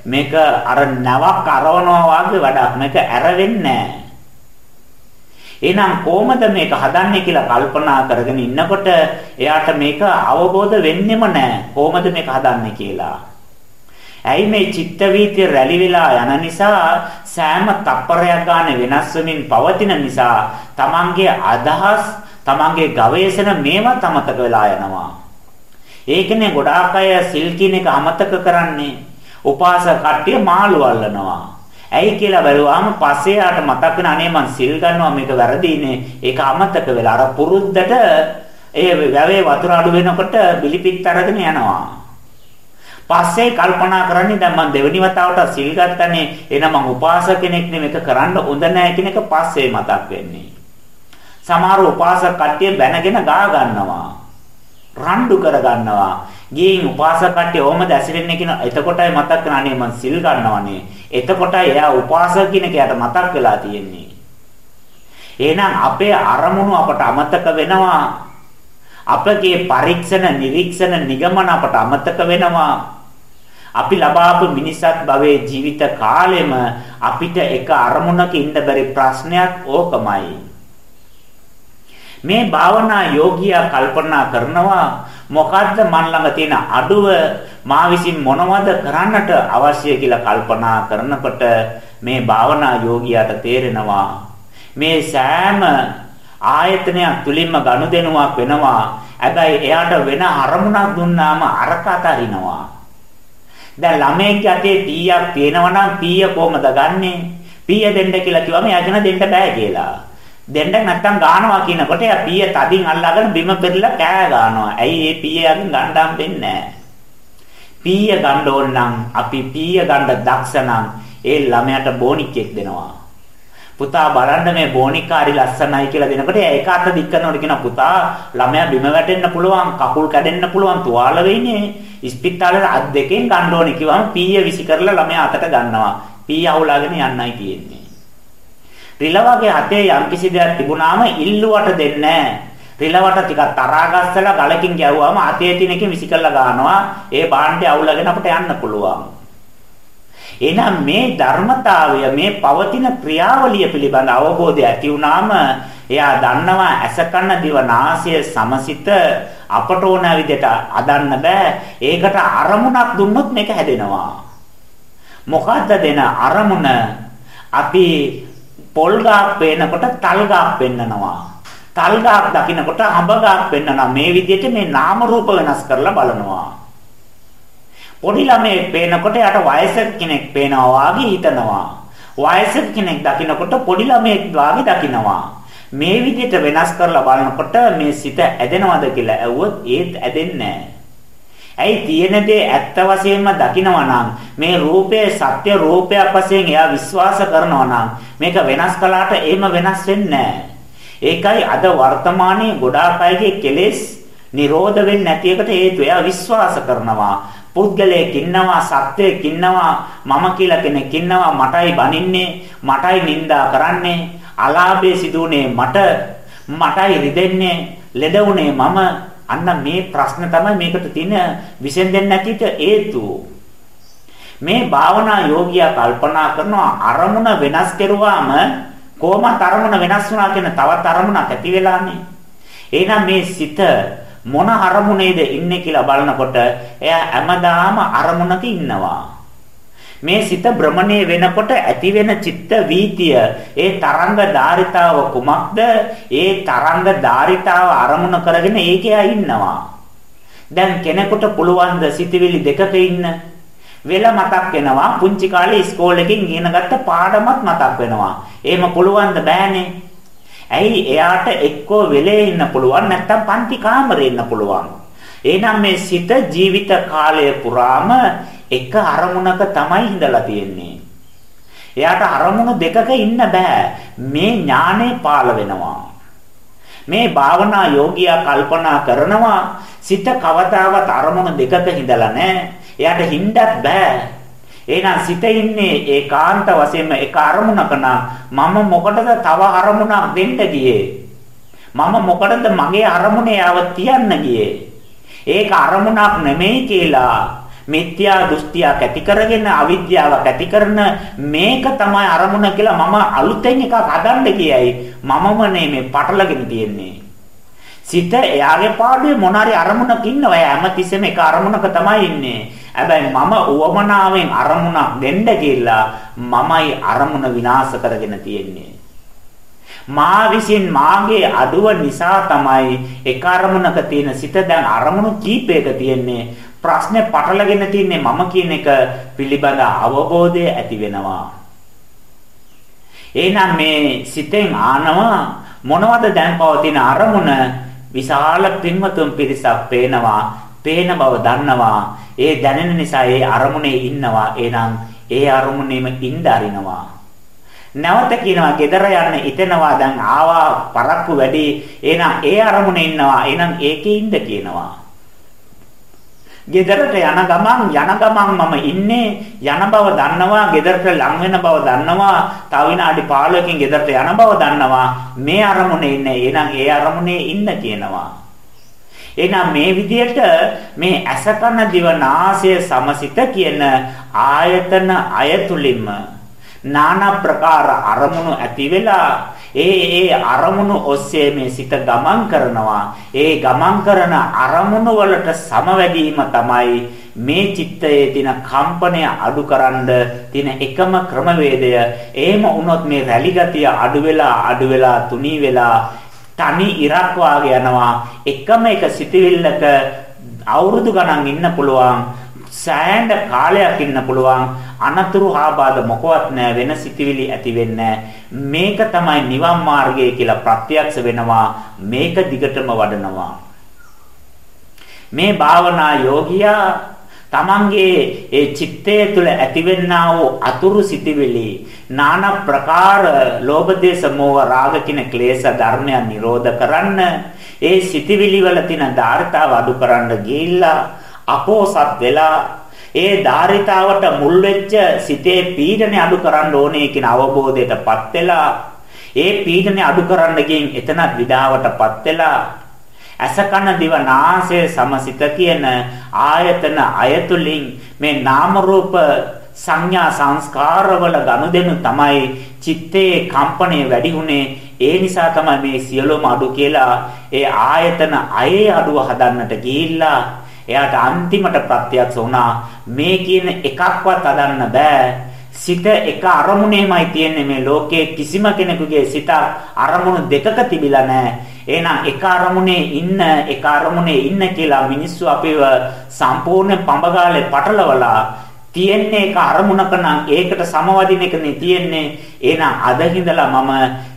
මේක අර නැවක් අරවනවා වගේ වැඩක් මේක ඇරෙන්නේ නැහැ එහෙනම් කොහොමද මේක හදන්නේ කියලා කල්පනා කරගෙන ඉන්නකොට එයාට මේක අවබෝධ වෙන්නෙම නැහැ. කොහොමද මේක හදන්නේ කියලා. ඇයි මේ චිත්ත වීතිය රැලි වෙලා යන නිසා සෑම තප්පරයක් ගන්න වෙනස් වෙමින් පවතින නිසා තමන්ගේ අදහස් තමන්ගේ ගවේෂණ මේවා තමතක වෙලා යනවා. ඒකනේ ගොඩාක් අය සිල් කියන එක අමතක කරන්නේ. උපාසක කට්ටිය මාළු අල්ලනවා. ඇයි කියලා බැලුවාම පස්සේ ආට මතක් වෙන අනේ මං සිල් ගන්නවා මේක වැරදිනේ. ඒක අමතක වෙලා අර පුරුද්දට ඒ වැවේ වතුර අඩු වෙනකොට බිලිපිත් අරගෙන යනවා. පස්සේ කල්පනා කරන්නේ දැන් මං දෙවෙනි වතාවට සිල් ගත්තනේ එහෙනම් මං උපාසක කෙනෙක් නේ මේක කරන්න හොඳ නැහැ කියන එක පස්සේ මතක් වෙන්නේ. සමහර උපාසක කට්ටිය බැනගෙන ගා ගන්නවා. රණ්ඩු කර ගන්නවා. ගිහින් උපාසක කට්ටිය ඕමද ඇසිරෙන්නේ කියන එතකොටයි මතක් කරන්නේ මං සිල් ගන්නවනේ. එතකොටයි එයා උපාසක කියන කයට මතක් වෙලා තියෙන්නේ. එහෙනම් අපේ අරමුණු අපට අමතක වෙනවා. අපගේ පරීක්ෂණ නිරීක්ෂණ නිගමන අපට අමතක වෙනවා. අපි ලබාපු මිනිසත් භවයේ ජීවිත කාලෙම අපිට එක අරමුණක ඉන්න බැරි ප්‍රශ්නයක් ඕකමයි. මේ භාවනා යෝගියා කල්පනා කරනවා මොකද්ද මන් ළඟ තියෙන අඩුව? මා විසින් මොනවද කරන්නට අවශ්‍ය කියලා කල්පනා කරනකොට මේ භාවනා යෝගියාට තේරෙනවා මේ සෑම ආයතනයක් තුලින්ම ගනුදෙනුවක් වෙනවා. හැබැයි එයාට වෙන අරමුණක් දුන්නාම අරක අතරිනවා. දැන් ළමයෙක් යතේ පීයක් තියෙනවා නම් පීය කොහමද ගන්නෙ? පීය දෙන්න කියලා කිව්වම එයාගෙන දෙන්න බෑ කියලා. දෙන්න නැත්තම් ගානවා කියනකොට එයා පීය තදින් අල්ලාගෙන බිම පෙරලා කෑ ගන්නවා. ඇයි මේ පීයගෙන් ගණ්ඩම් වෙන්නේ පීය ගන්න ඕන නම් අපි පීය ගන්න දක්ෂ නම් ඒ ළමයාට බෝනික්ෙක් දෙනවා. පුතා බලන්න මේ බෝනිකාරි ලස්සනයි කියලා දෙනකොට ඒක අත දික් කරනකොට කියන පුතා ළමයා බිම වැටෙන්න පුළුවන් කකුල් කැඩෙන්න පුළුවන් තුවාල වෙන්නේ ඉස්පිතාලේ අත් දෙකෙන් ගන්න ඕනේ කිව්වම පීය විසි කරලා ළමයා අතට ගන්නවා පීය අවුලාගෙන යන්නයි තියෙන්නේ රිලවගේ හතේ යම්කිසි දෙයක් තිබුණාම ඉල්ලුවට දෙන්නේ රිලවට ටිකක් තරහා ගස්සලා ගලකින් ගැව්වම අතේ තියෙන එකේ විසි කරලා ගන්නවා. ඒ භාණ්ඩය අවුලගෙන අපිට යන්න පුළුවන්. එහෙනම් මේ ධර්මතාවය මේ පවතින ක්‍රියාවලිය පිළිබඳ අවබෝධය ඇති වුණාම එයා දන්නවා ඇස කන දිව නාසය සමසිත අපට ඕන විදිහට අදන්න බෑ. ඒකට අරමුණක් දුන්නොත් මේක හැදෙනවා. මොකද්ද දෙන අරමුණ? අපි පොල් ගාක් පේනකොට තල් ගාක් පෙන්නනවා තල් ගාක් දකින්නකොට අඹ ගාක් පෙන්නනවා මේ විදිහට මේ නාම රූප වෙනස් කරලා බලනවා පොඩි ළමයෙක් පේනකොට යාට වයසක කෙනෙක් පේනවා වගේ හිතනවා. වයසක කෙනෙක් දකිනකොට පොඩි ළමයෙක් වගේ දකිනවා. මේ විදිහට වෙනස් කරලා බලනකොට මේ සිත ඇදෙනවද කියලා ඇහුවොත් ඒත් ඇදෙන්නේ ඇයි තියෙන දේ ඇත්ත වශයෙන්ම දකිනවා නම් මේ රූපයේ සත්‍ය රූපයක් වශයෙන් එයා විශ්වාස කරනවා නම් මේක වෙනස් කළාට එහෙම වෙනස් වෙන්නේ ඒකයි අද වර්තමානයේ ගොඩාක් අයගේ කෙලෙස් නිරෝධ වෙන්නේ නැති එකට හේතුව. එයා විශ්වාස කරනවා. පුද්ගලයෙක් ඉන්නවා සත්වයෙක් ඉන්නවා මම කියලා කෙනෙක් ඉන්නවා මටයි බනින්නේ මටයි නිඳා කරන්නේ අලාභයේ සිදුුනේ මට මටයි රිදෙන්නේ ලෙඩ උනේ මම අන්න මේ ප්‍රශ්න තමයි මේකට තියෙන විසඳෙන්නේ නැතිට හේතුව මේ භාවනා යෝගියා කල්පනා කරනවා අරමුණ වෙනස් කරුවාම කොහොමද අරමුණ වෙනස් වුණා කියන තවත් අරමුණක් ඇති වෙලානේ එහෙනම් මේ සිත මොන අරමුණේද ඉන්නේ කියලා බලනකොට එයා හැමදාම අරමුණක ඉන්නවා. මේ සිත භ්‍රමණය වෙනකොට ඇති වෙන චිත්ත වීතිය ඒ තරංග ධාරිතාව කුමක්ද? ඒ තරංග ධාරිතාව අරමුණ කරගෙන ඒකේ ඉන්නවා. දැන් කෙනෙකුට පුළුවන් ද සිතවිලි දෙකක ඉන්න වෙල මතක් වෙනවා පුංචි කාලේ ඉස්කෝලේකින් ඉගෙන ගත්ත පාඩමත් මතක් වෙනවා. එහෙම පුළුවන් ද බෑනේ. ඇයි එයාට එක්කෝ වෙලේ ඉන්න පුළුවන් නැත්නම් පන්ති කාමරේ ඉන්න පුළුවන්. එහෙනම් මේ සිත ජීවිත කාලය පුරාම එක අරමුණක තමයි ඉඳලා තියෙන්නේ. එයාට අරමුණු දෙකක ඉන්න බෑ. මේ ඥානෙ පාළ වෙනවා. මේ භාවනා යෝගියා කල්පනා කරනවා සිත කවදාවත් අරමුණු දෙකක හිඳලා නැහැ. එයාට හින්දත් බෑ. එහෙනම් සිත ඉන්නේ ඒකාන්ත වශයෙන්ම එක අරමුණක මම මොකටද තව අරමුණක් දෙන්න ගියේ මම මොකටද මගේ අරමුණේ ආව තියන්න ගියේ ඒක අරමුණක් නෙමෙයි කියලා මිත්‍යා දෘෂ්ටියක් ඇති කරගෙන අවිද්‍යාවක් ඇති කරන මේක තමයි අරමුණ කියලා මම අලුතෙන් එකක් හදන්න කියයි මමම මේ පටලගෙන තියෙන්නේ සිත එයාගේ පාඩුවේ මොනාරි අරමුණක ඉන්නවා හැමතිස්සෙම එක අරමුණක තමයි ඉන්නේ හැබැයි මම උවමනාවෙන් අරමුණක් දෙන්න කියලා මමයි අරමුණ විනාශ කරගෙන තියෙන්නේ. මා විසින් මාගේ අඩුව නිසා තමයි එක අරමුණක තියෙන සිත දැන් අරමුණු කීපයක තියෙන්නේ. ප්‍රශ්නේ පටලගෙන තින්නේ මම කියන එක පිළිබඳ අවබෝධය ඇති වෙනවා. එහෙනම් මේ සිතෙන් ආනවා මොනවද දැන් පවතින අරමුණ විශාල පින්වතුන් පිරිසක් පේනවා පේන බව දන්නවා. ඒ දැනෙන නිසා ඒ අරමුණේ ඉන්නවා. එහෙනම් ඒ අරමුණේම ඉඳ අරිනවා. නැවත කියනවා gedara යන්න ඉතෙනවා දැන් ආවා පරක්කු වැඩි. එහෙනම් ඒ අරමුණේ ඉන්නවා. එහෙනම් ඒකේ ඉඳ කියනවා. ගෙදරට යන ගමන් යන ගමන් මම ඉන්නේ. යන බව දන්නවා ගෙදරට ලං වෙන බව දන්නවා. තව විනාඩි 15කින් ගෙදරට යන බව දන්නවා. මේ අරමුණේ ඉන්නේ. එහෙනම් ඒ අරමුණේ ඉන්න කියනවා. එහෙනම් මේ විදිහට මේ අසකන දිවනාසය සමසිත කියන ආයතන අයතුලින්ම নানা ප්‍රකාර අරමුණු ඇති වෙලා ඒ ඒ අරමුණු ඔස්සේ මේ සිත ගමන් කරනවා. ඒ ගමන් කරන අරමුණු වලට සමවැදීම තමයි මේ චිත්තයේ තියෙන කම්පනය අඩුකරනද තියෙන එකම ක්‍රමවේදය. එහෙම වුණොත් මේ රැලි ගතිය අඩු වෙලා අඩු වෙලා තුනී වෙලා තනි ඉරක් වාගේ යනවා. එකම එක සිටිවිල්ලක අවුරුදු ගණන් ඉන්න පුළුවන් සෑහෙන කාලයක් ඉන්න පුළුවන්. අනතුරු ආබාධ මොකවත් නැහැ වෙන සිතිවිලි ඇති වෙන්නේ මේක තමයි නිවන් මාර්ගය කියලා ප්‍රත්‍යක්ෂ වෙනවා මේක දිගටම වඩනවා. මේ භාවනා යෝගියා තමන්ගේ ඒ චිත්තය තුළ ඇතිවෙනා වූ අතුරු සිටිවිලි নানা ප්‍රකාර ලෝභ දේශ මොහ රාග කින ක්ලේශ ධර්මයන් නිරෝධ කරන්න ඒ සිටිවිලි වල තියෙන ධාර්තාව අඩු කරන්න ගිහිල්ලා අපෝසත් වෙලා ඒ ධාරිතාවට මුල් වෙච්ච සිතේ පීඩනේ අඩු කරන්න ඕනේ කියන අවබෝධයටපත් වෙලා ඒ පීඩනේ අඩු කරන්න ගින් එතනත් විඩාවටපත් වෙලා අසකන දිව නාසය සමසිත කියන ආයතන අයතුලින් මේ නාම රූප සංඥා සංස්කාරවල ගනුදෙනු තමයි චිත්තේ කම්පණය වැඩි උනේ ඒ නිසා තමයි මේ සියලුම අඩු කියලා ඒ ආයතන අයේ අඩුව හදන්නට ගිහිල්ලා එයාට අන්තිමට ප්‍රත්‍යක්ෂ වුණා. මේ කියන එකක්වත් හදන්න බෑ. සිත එක අරමුණේමයි තියෙන්නේ මේ ලෝකයේ කිසිම කෙනෙකුගේ සිත අරමුණු දෙකක තිබිලා නැහැ එහෙනම් එක අරමුණේ ඉන්න එක අරමුණේ ඉන්න කියලා මිනිස්සු අපිව සම්පූර්ණ පඹගාලේ පටලවලා තියෙන්නේ එක අරමුණක නම් ඒකට සමවදින එකනේ තියෙන්නේ. එහෙනම් අද හිඳලා මම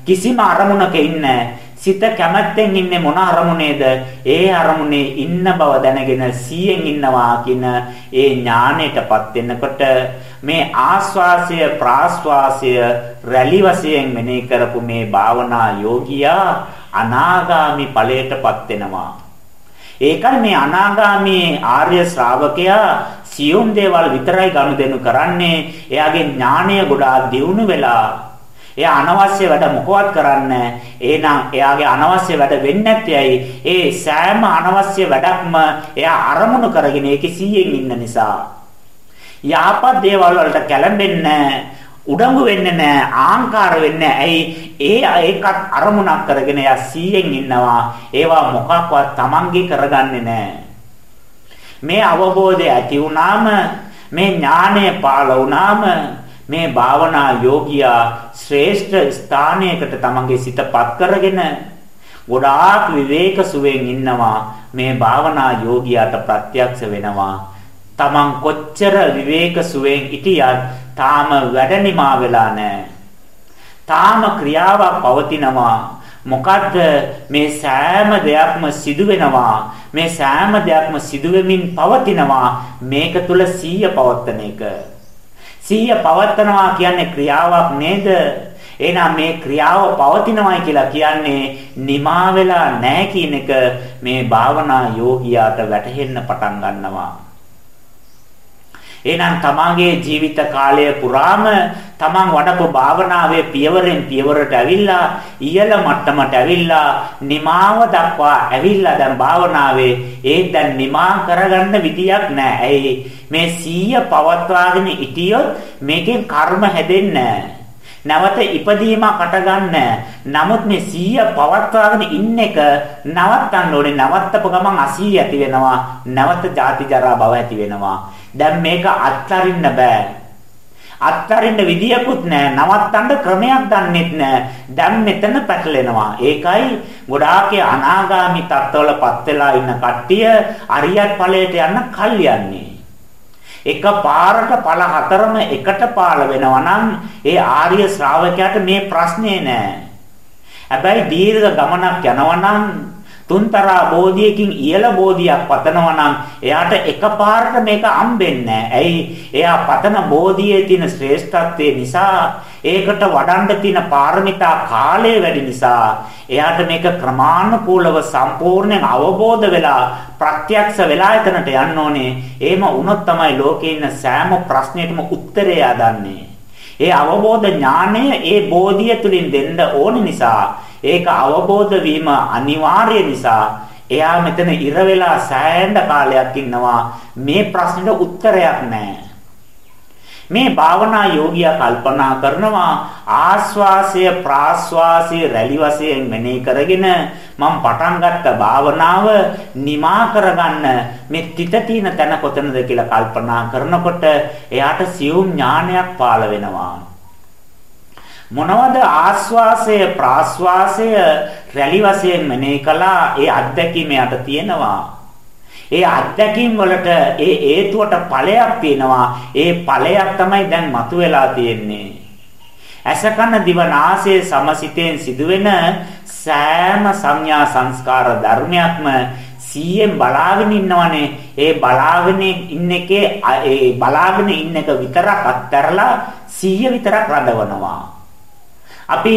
කිසිම අරමුණක ඉන්නේ සිත කැමැත්තෙන් ඉන්නේ මොන අරමුණේද? ඒ අරමුණේ ඉන්න බව දැනගෙන 100න් ඉන්නවා කියන ඒ ඥාණයටපත් වෙනකොට මේ ආස්වාසය ප්‍රාස්වාසය රැලි වශයෙන් මෙනෙහි කරපු මේ භාවනා යෝගියා අනාගාමි ඵලයටපත් වෙනවා. ඒකයි මේ අනාගාමී ආර්ය ශ්‍රාවකයා සියුම් දේවල් විතරයි ගනුදෙනු කරන්නේ. එයාගේ ඥාණය ගොඩාක් දියුණු වෙලා එයා අනවශ්‍ය වැඩ මොකවත් කරන්නේ එහෙනම් එයාගේ අනවශ්‍ය වැඩ වෙන්නේ නැත්තේයි ඒ සෑම අනවශ්‍ය වැඩක්ම එයා අරමුණු කරගෙන ඒකේ 100න් ඉන්න නිසා. යහපත් දේවල් වලට කැළඹෙන්නේ උඩඟු වෙන්නේ නැහැ ආහංකාර වෙන්නේ ඇයි? ඒ ඒකත් අරමුණක් කරගෙන එයා 100න් ඉන්නවා. ඒවා මොකක්වත් Tamange කරගන්නේ නැහැ. මේ අවබෝධය ඇති වුණාම මේ ඥානය පාළ වුණාම මේ භාවනා යෝගියා ශ්‍රේෂ්ඨ ස්ථානයකට තමන්ගේ සිතපත් කරගෙන ගොඩාක් විවේක සුවයෙන් ඉන්නවා. මේ භාවනා යෝගියාට ප්‍රත්‍යක්ෂ වෙනවා. තමන් කොච්චර විවේක සුවයෙන් හිටියත් තාම වැඩ නිමා වෙලා නැහැ. තාම ක්‍රියාවක් පවතිනවා. මොකද්ද? මේ සෑම දෙයක්ම සිදු වෙනවා මේ සෑම දෙයක්ම සිදු වෙමින් පවතිනවා. මේක තුල සීය පවත්තන එක. සිහිය පවත්නවා කියන්නේ ක්‍රියාවක් නේද? එහෙනම් මේ ක්‍රියාව පවතිනවායි කියලා කියන්නේ නිමා වෙලා නැහැ කියන එක මේ භාවනා යෝගියාට වැටහෙන්න පටන් ගන්නවා. එහෙනම් තමාගේ ජීවිත කාලය පුරාම තමන් වඩපු භාවනාවේ පියවරෙන් පියවරට ඇවිල්ලා ඉහළ මට්ටමට ඇවිල්ලා නිමාව දක්වා ඇවිල්ලා දැන් භාවනාවේ ඒ දැන් නිමා කරගන්න විදියක් නැහැ. ඇයි මේ සීය පවත්වාගෙන ඉතියොත් මේකෙන් කර්ම හැදෙන්නේ නැවත ඉපදීමකට ගන්න. නමුත් මේ සීය පවත්වාගෙන ඉන්න එක නවත්තන්න ඕනේ. නවත්තපු ගමන් අසීය ඇති වෙනවා. නැවත ජාති ජරා භව ඇති වෙනවා. දැන් මේක අත්හරින්න බෑ. අත්හරින්න විදියකුත් නැහැ. නවත්තන්න ක්‍රමයක් දන්නෙත් නැහැ. දැන් මෙතන පැටලෙනවා. ඒකයි ගොඩාක් අනාගාමි තත්ත්වවලපත් වෙලා ඉන්න කට්ටිය අරියත් ඵලයට යන්න කල් යන්නේ. එක පාරට ඵල හතරම එකට පාල වෙනවා නම් ඒ ආර්ය ශ්‍රාවකයාට මේ ප්‍රශ්නේ නෑ. හැබැයි දීර්ඝ ගමනක් යනවා නම් තුන්තරා බෝධියකින් ඉහළ බෝධියක් පතනවා නම් එයාට එකපාරට මේක හම්බෙන්නේ ඇයි? එයා පතන බෝධියේ තියෙන ශ්‍රේෂ්ඨත්වය නිසා ඒකට වඩන්න තියෙන පාරමිතා කාලය වැඩි නිසා එයාට මේක ක්‍රමානුකූලව සම්පූර්ණයෙන් අවබෝධ වෙලා ප්‍රත්‍යක්ෂ වෙලා එතනට යන්න ඕනේ. එහෙම වුණොත් තමයි ලෝකේ ඉන්න සෑම ප්‍රශ්නයකම උත්තරය යදන්නේ. ඒ අවබෝධ ඥානය ඒ බෝධිය තුලින් දෙන්න ඕන නිසා ඒක අවබෝධ වීම අනිවාර්ය නිසා එයා මෙතන ඉර වෙලා සෑහෙන කාලයක් ඉන්නවා මේ ප්‍රශ්නෙට උත්තරයක් නැහැ. මේ භාවනා යෝගියා කල්පනා කරනවා ආස්වාසය ප්‍රාස්වාසය රැලි වශයෙන් මෙනෙහි කරගෙන මම පටන් ගත්ත භාවනාව නිමා කරගන්න මේ තිත තින තැන කොතනද කියලා කල්පනා කරනකොට එයාට සියුම් ඥානයක් පාළ වෙනවා මොනවද ආස්වාසය ප්‍රාස්වාසය රැලි වශයෙන් මෙනෙහි කළා ඒ අත්දැකීම යට තියෙනවා ඒ අත්දැකීම් වලට ඒ හේතුවට ඵලයක් තියෙනවා. ඒ ඵලයක් තමයි දැන් මතුවලා තියෙන්නේ. අසකන දිවනාසයේ සමසිතෙන් සිදුවෙන සෑම සංඥා සංස්කාර ධර්මයක්ම සීයෙන් බලාගෙන ඉන්නවනේ ඒ බලාගෙන ඉන්න එකේ ඒ බලාගෙන ඉන්න එක විතරක් අත්හැරලා සීය විතරක් රඳවනවා අපි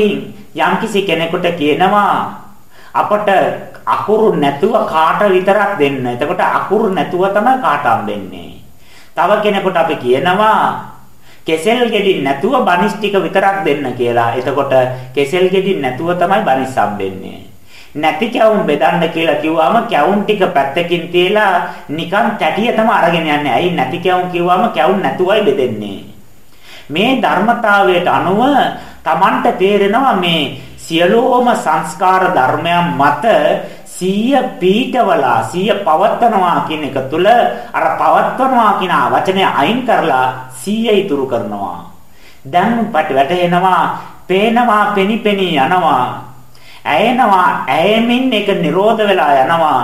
යම්කිසි කෙනෙකුට කියනවා අපට අකුරු නැතුව කාට විතරක් දෙන්න. එතකොට අකුරු නැතුව තමයි කාට හම්බෙන්නේ. තව කෙනෙකුට අපි කියනවා කෙසෙල් ගෙඩි නැතුව බනිස් ටික විතරක් දෙන්න කියලා. එතකොට කෙසෙල් ගෙඩි නැතුව තමයි බනිස් හම්බෙන්නේ. නැති කැවුම් බෙදන්න කියලා කිව්වම කැවුම් ටික පැත්තකින් තියලා නිකන් තැටිය තමයි අරගෙන යන්නේ. ඇයි නැති කැවුම් කිව්වම කැවුම් නැතුවයි බෙදෙන්නේ. මේ ධර්මතාවයට අනුව Tamanට තේරෙනවා මේ සියලුම සංස්කාර ධර්මයන් මත සීය පීඨවලා සීය පවත්නවා කියන එක තුල අර පවත්නවා කියන වචනේ අයින් කරලා සීය ඉතුරු කරනවා. දැන් පට වැටෙනවා, පේනවා, පෙනිපෙනී යනවා. ඇයෙනවා ඇයෙමින් ඒක නිරෝධ වෙලා යනවා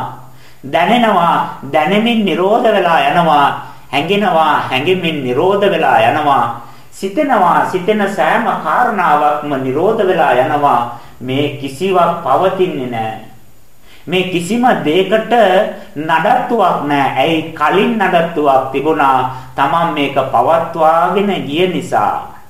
දැනෙනවා දැනෙමින් නිරෝධ වෙලා යනවා හැඟෙනවා හැඟෙමින් නිරෝධ වෙලා යනවා සිතෙනවා සිතෙන සෑම කාරණාවක්ම නිරෝධ වෙලා යනවා මේ කිසිවක් පවතින්නේ නැහැ මේ කිසිම දෙයකට නඩත්තුවක් නැහැ. ඇයි කලින් නඩත්තුවක් තිබුණා. Taman මේක පවත්වාගෙන ගිය නිසා.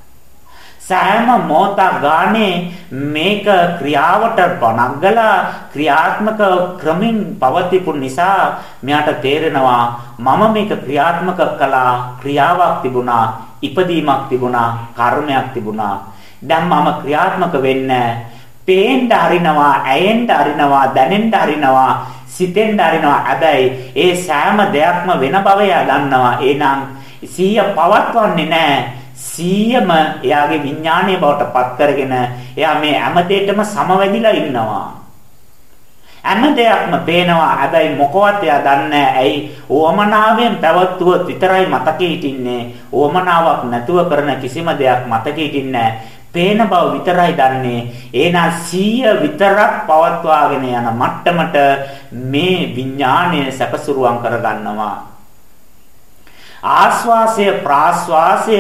සෑම මොහොතක් ගානේ මේක ක්‍රියාවට පනග්ගලා ක්‍රියාත්මක ක්‍රමින් පවතිපු නිසා මෙයාට තේරෙනවා මම මේක ක්‍රියාත්මක කළා ක්‍රියාවක් තිබුණා ඉපදීමක් තිබුණා කර්මයක් තිබුණා. දැන් මම ක්‍රියාත්මක වෙන්නේ පේන්න හරිනවා ඇයෙන්න හරිනවා දැනෙන්න හරිනවා සිතෙන්න හරිනවා. හැබැයි ඒ සෑම දෙයක්ම වෙන බව එයා දන්නවා. එහෙනම් සිහිය පවත්වන්නේ නැහැ. 100ම එයාගේ විඥානයේ බවට පත් කරගෙන එයා මේ හැම දෙයකම සමවැදිලා ඉන්නවා. හැම දෙයක්ම පේනවා. හැබැයි මොකවත් එයා දන්නේ ඇයි ඕමනාවෙන් පැවතුවොත් විතරයි මතකෙ හිටින්නේ. ඕමනාවක් නැතුව කරන කිසිම දෙයක් මතකෙ හිටින්නේ පේන බව විතරයි දන්නේ. එහෙනම් 100 විතරක් පවත්වාගෙන යන මට්ටමට මේ විඥාණය සැපසුරුවම් කරගන්නවා. ආස්වාසය ප්‍රාස්වාසය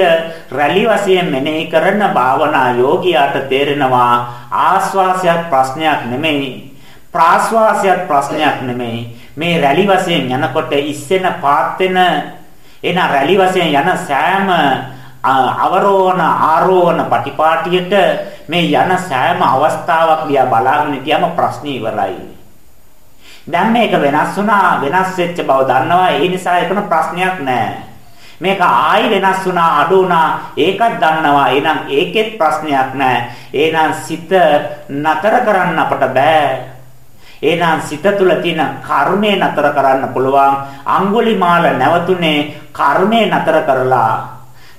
රැලි වශයෙන් මෙනෙහි කරන භාවනා යෝගියාට තේරෙනවා ආස්වාසයක් ප්‍රශ්නයක් නෙමෙයි ප්‍රාස්වාසයක් ප්‍රශ්නයක් නෙමෙයි. මේ රැලි වශයෙන් යනකොට ඉස්සෙන පාත් වෙන එන රැලි වශයෙන් යන සෑම අවරෝහණ ආරෝහණ පටිපාටියට මේ යන සෑම අවස්ථාවක් දිහා බලාගෙන ගියම ප්‍රශ්නේ ඉවරයි. දැන් මේක වෙනස් වුණා වෙනස් වෙච්ච බව දන්නවා. ඒ නිසා ඒකන ප්‍රශ්නයක් නැහැ මේක ආයි වෙනස් වුණා අඩු වුණා. ඒකත් දන්නවා. එහෙනම් ඒකෙත් ප්‍රශ්නයක් නැහැ එහෙනම් සිත නතර කරන්න අපට බෑ. එහෙනම් සිත තුළ තියෙන කර්මය නතර කරන්න පුළුවන්. අඟුලිමාල නැවතුනේ කර්මය නතර කරලා.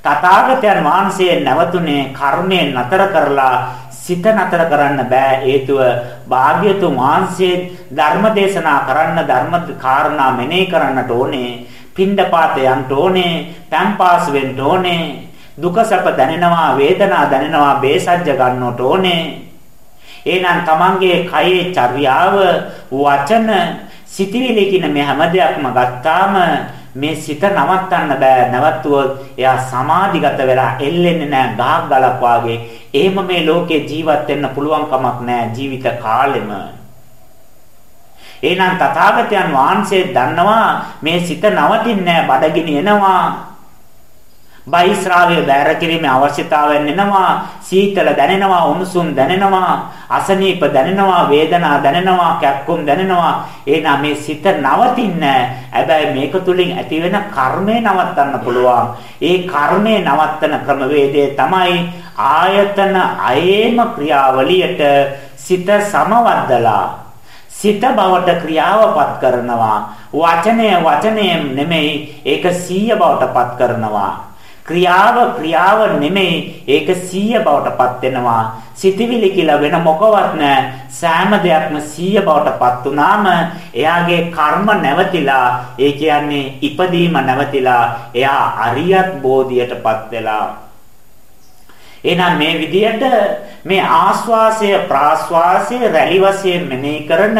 තථාගතයන් වහන්සේ නැවතුනේ කර්මය නතර කරලා සිත නතර කරන්න බෑ. හේතුව භාග්‍යතුන් වහන්සේ ධර්ම දේශනා කරන්න ධර්ම කාරණා මෙනෙහි කරන්නට ඕනේ. පින්ඩපාත යන්න ඕනේ, පැම්පාස් වෙන්න ඕනේ, දුක සැප දැනෙනවා, වේදනා දැනෙනවා, බේසජ්ජ ගන්නට ඕනේ. එහෙනම් තමන්ගේ කයේ චර්යාව, වචන, සිතිවිලි කියන මේ හැම දෙයක්ම ගත්තාම මේ සිත නවත්තන්න බෑ. නවත්තුවොත් එයා සමාධිගත වෙලා එල්ලෙන්නේ නෑ ගහක් ගලක් වාගේ. එහෙම මේ ලෝකේ ජීවත් වෙන්න පුළුවන් කමක් නෑ ජීවිත කාලෙම. එහෙනම් තථාගතයන් වහන්සේ දන්නවා මේ සිත නවතින්නේ බඩගිනි එනවා. බයිස්රාවය බැහැර කිරීමේ අවශ්‍යතාවයන් එනවා. සීතල දැනෙනවා, උණුසුම් දැනෙනවා, අසනීප දැනෙනවා, වේදනා දැනෙනවා, කැක්කුම් දැනෙනවා. එහෙනම් මේ සිත නවතින්නේ හැබැයි මේක තුලින් ඇතිවෙන කර්මය නවත්තන්න පුළුවන්. ඒ කර්මය නවත්තන ක්‍රමවේදය තමයි ආයතන අයේම ක්‍රියාවලියට සිත සමවද්දලා සිත බවට ක්‍රියාවපත් කරනවා. වචනය වචනය නෙමෙයි ඒක සීය බවට පත් කරනවා. ක්‍රියාව ක්‍රියාව නෙමෙයි ඒක සීය බවට පත් වෙනවා. සිතවිලි කියලා වෙන මොකවත් නැහැ සෑම දෙයක්ම සීය බවට පත් වුනාම එයාගේ කර්ම නැවතිලා ඒ කියන්නේ ඉපදීම නැවතිලා එයා අරියත් බෝධියටපත් වෙලා එහෙනම් මේ විදියට මේ ආස්වාසය ප්‍රාස්වාසය රැලි වශයෙන් මෙනෙහි කරන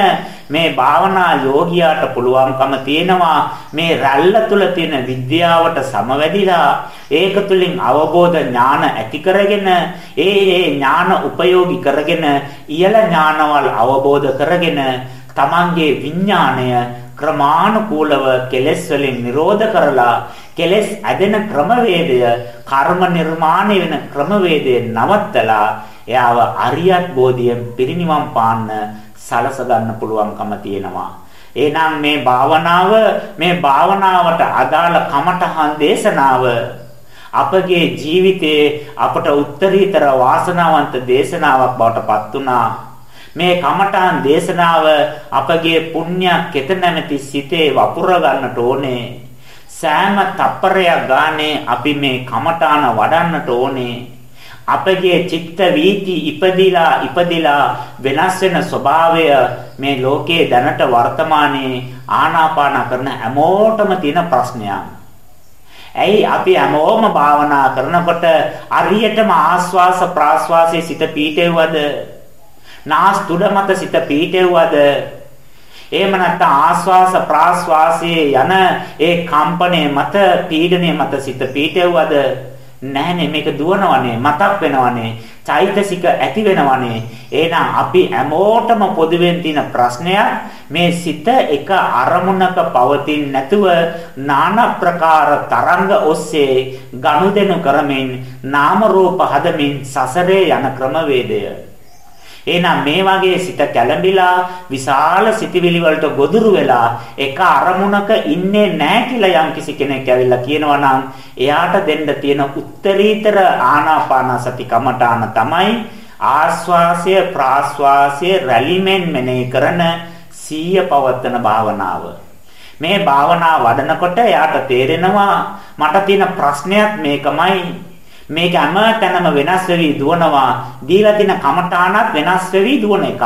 මේ භාවනා යෝගියාට පුළුවන්කම තියෙනවා මේ රැල්ල තුල තියෙන විද්‍යාවට සමවැදිලා ඒක තුලින් අවබෝධ ඥාන ඇති කරගෙන ඒ ඒ ඥාන උපයෝගී කරගෙන ඉයල ඥානවල් අවබෝධ කරගෙන තමන්ගේ විඥාණය ක්‍රමානුකූලව කෙලෙස් වලින් නිරෝධ කරලා කෙලෙස් ඇදෙන ක්‍රමවේදය කර්ම නිර්මාණය වෙන ක්‍රමවේදය නවත්තලා එයාව අරියත් බෝධියෙන් පිරිනිවන් පාන්න සලස ගන්න පුළුවන්කම තියෙනවා. එහෙනම් මේ භාවනාව මේ භාවනාවට අදාළ කමඨහන් දේශනාව අපගේ ජීවිතයේ අපට උත්තරීතර වාසනාවන්ත දේශනාවක් බවට පත් වුණා. මේ කමඨාන් දේශනාව අපගේ පුණ්‍ය කෙත නැමැති සිතේ වපුර ගන්නට ඕනේ. සෑම තප්පරයක් ගානේ අපි මේ කමඨාන වඩන්නට ඕනේ. අපගේ චිත්ත වීති ඉපදිලා ඉපදිලා වෙනස් වෙන ස්වභාවය මේ ලෝකයේ දැනට වර්තමානයේ ආනාපාන කරන හැමෝටම තියෙන ප්‍රශ්නයක්. ඇයි අපි හැමෝම භාවනා කරනකොට අරියටම ආස්වාස ප්‍රාස්වාසයේ සිත පීඨෙව්වද? නාස් තුඩ මත සිත පීඨෙව්වද? එහෙම නැත්නම් ආස්වාස ප්‍රාස්වාසයේ යන ඒ කම්පණය මත පීඩණය මත සිත පීඨෙව්වද? නැහනේ මේක දුවනවනේ මතක් වෙනවනේ චෛතසික ඇති වෙනවනේ එහෙනම් අපි හැමෝටම පොදුවෙන් තියෙන ප්‍රශ්නයක් මේ සිත එක අරමුණක පවතින් නැතුව নানা ප්‍රකාර තරංග ඔස්සේ ගනුදෙනු කරමින් නාම රූප හදමින් සසරේ යන ක්‍රමවේදය එහෙනම් මේ වගේ සිත කැළඹිලා විශාල සිතිවිලි වලට ගොදුරු වෙලා එක අරමුණක ඉන්නේ නැහැ කියලා යම්කිසි කෙනෙක් ඇවිල්ලා කියනවා නම් එයාට දෙන්න තියෙන උත්තරීතර ආනාපාන සති කමඨාන තමයි ආස්වාසය ප්‍රාස්වාසය රැලිමෙන් මෙනෙහි කරන සීය පවත්තන භාවනාව. මේ භාවනාව වඩනකොට එයාට තේරෙනවා මට තියෙන ප්‍රශ්නයක් මේකමයි මේක හැම තැනම වෙනස් වෙවි දුවනවා. දීලා තියෙන කමඨානත් වෙනස් වෙවි දුවන එකක්.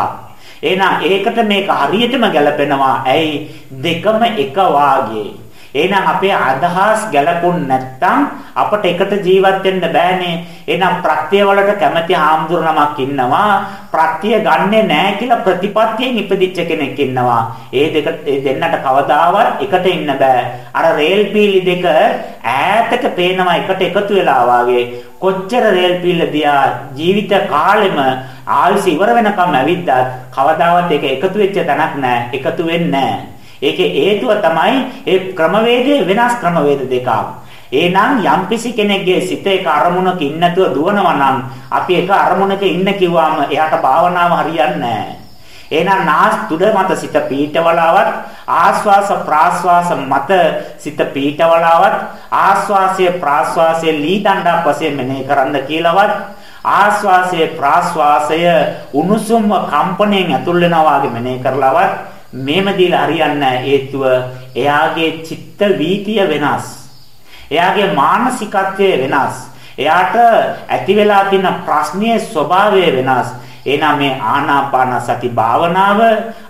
එහෙනම් ඒකට මේක හරියටම ගැලපෙනවා. ඇයි දෙකම එක වාගේ. එහෙනම් අපේ අදහස් ගැලපුණ නැත්නම් අපට එකට ජීවත් වෙන්න බෑනේ. එහෙනම් ප්‍රත්‍ය වලට කැමැති ආම්දුර නමක් ඉන්නවා. ප්‍රත්‍ය ගන්නෙ නෑ කියලා ප්‍රතිපත්තියෙන් ඉපදිච්ච කෙනෙක් ඉන්නවා. ඒ දෙක දෙන්නට කවදාවත් එකට ඉන්න බෑ. අර රේල් පීලි දෙක ඈතක පේනවා එකට එකතු වෙලා වාගේ. කොච්චර රේල් පීල්ල දිහා ජීවිත කාලෙම ආයුෂ ඉවර වෙනකම් ඇවිද්දත් කවදාවත් ඒක එකතු වෙච්ච තැනක් නෑ. එකතු වෙන්නේ නෑ. ඒකේ හේතුව තමයි ඒ ක්‍රමවේදයේ වෙනස් ක්‍රමවේද දෙකක්. එහෙනම් යම්කිසි කෙනෙක්ගේ සිත එක අරමුණක ඉන්නතුව දුවනවා නම් අපි එක අරමුණක ඉන්න කිව්වම එයාට භාවනාව හරියන්නේ නැහැ. එහෙනම් නාස් තුඩ මත සිත පීඨවලාවත් ආස්වාස ප්‍රාස්වාස මත සිත පීඨවලාවත් ආස්වාසය ප්‍රාස්වාසය ලී දණ්ඩක් වශයෙන් මෙනෙහි කරන්න කියලාවත් ආස්වාසය ප්‍රාස්වාසය උණුසුම්ව කම්පණයෙන් ඇතුල් වෙනවා වගේ මෙනෙහි කරලාවත් මේම දීලා හරියන්නේ හේතුව එයාගේ චිත්ත වීතිය වෙනස්. එයාගේ මානසිකත්වය වෙනස්. එයාට ඇති වෙලා තියෙන ප්‍රශ්නයේ ස්වභාවය වෙනස්. එහෙනම් මේ ආනාපාන සති භාවනාව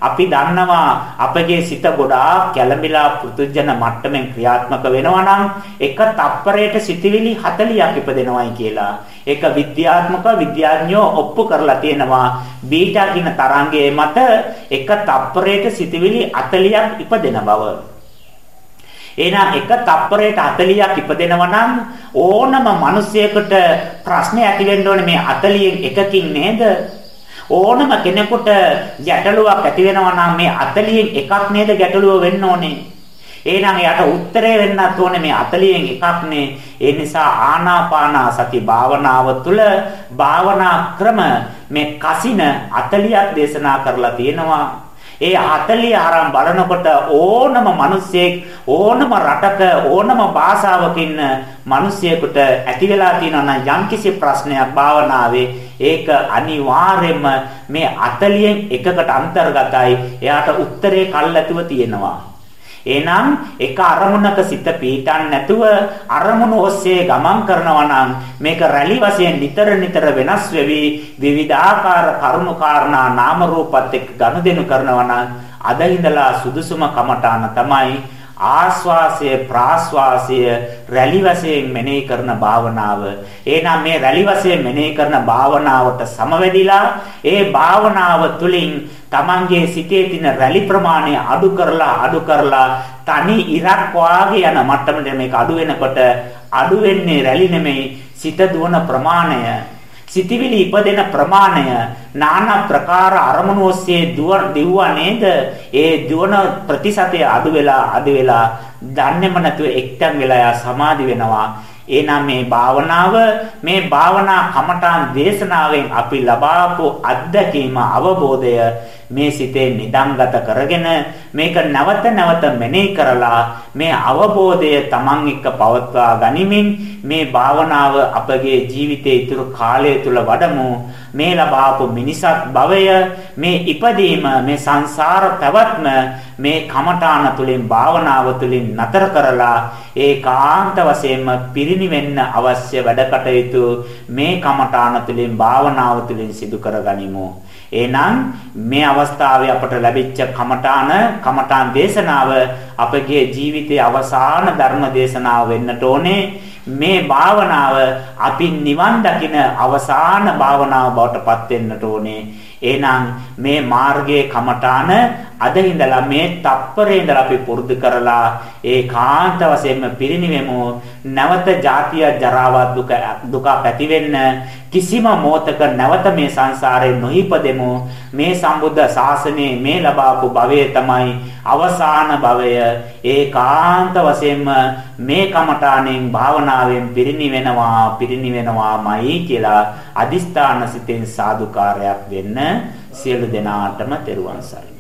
අපි දන්නවා අපගේ සිත ගොඩාක් කැළඹිලා පෘතුජන මට්ටමින් ක්‍රියාත්මක වෙනවා නම් එක තප්පරයට සිටිවිලි 40ක් ඉපදෙනවයි කියලා. ඒක විද්‍යාත්මක විද්‍යාඥයෝ ඔප්පු කරලා තියෙනවා. බීටා කියන තරංගයේ මත එක තප්පරයට සිටිවිලි 40ක් ඉපදෙන බව. එහෙනම් එක තප්පරයට 40ක් ඉපදෙනවා නම් ඕනම මිනිසෙකුට ප්‍රශ්නයක් ඇති වෙන්න ඕනේ මේ 40න් එකකින් නේද? ඕනම කෙනෙකුට ගැටලුවක් ඇති වෙනවා නම් මේ 40න් එකක් නේද ගැටලුව වෙන්න ඕනේ. එහෙනම් එයාට උත්තරේ වෙන්නත් ඕනේ මේ 40න් එකක්නේ. ඒ නිසා ආනාපාන සති භාවනාව තුළ භාවනා ක්‍රම මේ කසින 40ක් දේශනා කරලා තියෙනවා. ඒ 40 ආරම් බලනකොට ඕනම මිනිස්සෙක් ඕනම රටක ඕනම භාෂාවක ඉන්න මිනිසියෙකුට ඇති වෙලා තියෙනවා නම් යම්කිසි ප්‍රශ්නයක් භාවනාවේ ඒක අනිවාර්යයෙන්ම මේ 40න් එකකට අන්තර්ගතයි. එයාට උත්තරේ කල්ැතුව තියෙනවා. එහෙනම් එක අරමුණක සිත පීඩන් නැතුව අරමුණු ඔස්සේ ගමන් කරනවා නම් මේක රැලි වශයෙන් නිතර නිතර වෙනස් වෙවි. විවිධාකාර කරුණු කාරණා නාම රූපත් එක්ක ගනුදෙනු කරනවා නම් අද ඉඳලා සුදුසුම කමඨාන තමයි ආස්වාසය ප්‍රාස්වාසය රැලි වශයෙන් මෙනෙහි කරන භාවනාව. එහෙනම් මේ රැලි වශයෙන් මෙනෙහි කරන භාවනාවට සමවැදිලා ඒ භාවනාව තුළින් Tamange සිතේ තියෙන රැලි ප්‍රමාණය අඩු කරලා අඩු කරලා තනි ඉරක් වාගේ යන මට්ටමට මේක අඩු වෙනකොට අඩු වෙන්නේ රැලි නෙමෙයි සිත දුවන ප්‍රමාණය සිතවිලි ඉපදෙන ප්‍රමාණය নানা ප්‍රකාර අරමුණු ඔස්සේ දුව දිවුවා නේද? ඒ දුවන ප්‍රතිශතය අඩු වෙලා අඩු වෙලා දන්නේම නැතුව එක්තන් වෙලා යා සමාධි වෙනවා. එහෙනම් මේ භාවනාව මේ භාවනා කමඨාන් දේශනාවෙන් අපි ලබාපු අත්දැකීම අවබෝධය මේ සිතේ නිදන්ගත කරගෙන මේක නැවත නැවත මෙනෙහි කරලා මේ අවබෝධය Taman එක්ක පවත්වා ගනිමින් මේ භාවනාව අපගේ ජීවිතයේ ඉතුරු කාලය තුල වඩමු. මේ ලබාපු මිනිසත් භවය මේ ඉපදීම මේ සංසාර පැවැත්ම මේ කමඨාන තුලින් භාවනාව තුලින් නතර කරලා ඒකාන්ත වශයෙන්ම පිරිනිවෙන්න අවශ්‍ය වැඩ කටයුතු මේ කමඨාන තුලින් භාවනාව තුලින් සිදු කරගනිමු. එහෙනම් මේ අවස්ථාවේ අපට ලැබිච්ච කමඨාන කමඨාන් දේශනාව අපගේ ජීවිතයේ අවසාන ධර්ම දේශනාව වෙන්නට ඕනේ. මේ භාවනාව අපි නිවන් දකින අවසාන භාවනාව බවට පත් වෙන්නට ඕනේ. එහෙනම් මේ මාර්ගයේ කමඨාන අද ඉඳලා මේ තප්පරේ ඉඳලා අපි පුරුදු කරලා ඒකාන්ත වශයෙන්ම පිරිනිවෙමු. නැවත ජාතිය ජරාව දුක දුක පැතිවෙන්න කිසිම මොහතක නැවත මේ සංසාරේ නොහිපදෙමු. මේ සම්බුද්ධ ශාසනයේ මේ ලබාපු භවය තමයි අවසාන භවය. ඒකාන්ත වශයෙන්ම මේ කමඨාණයෙන් භාවනාවෙන් පිරිනිවෙනවා පිරිනිවෙනවාමයි කියලා අදිස්ථාන සිතෙන් සාදුකාරයක් වෙන්න සියලු දෙනාටම තෙරුවන් සරණයි.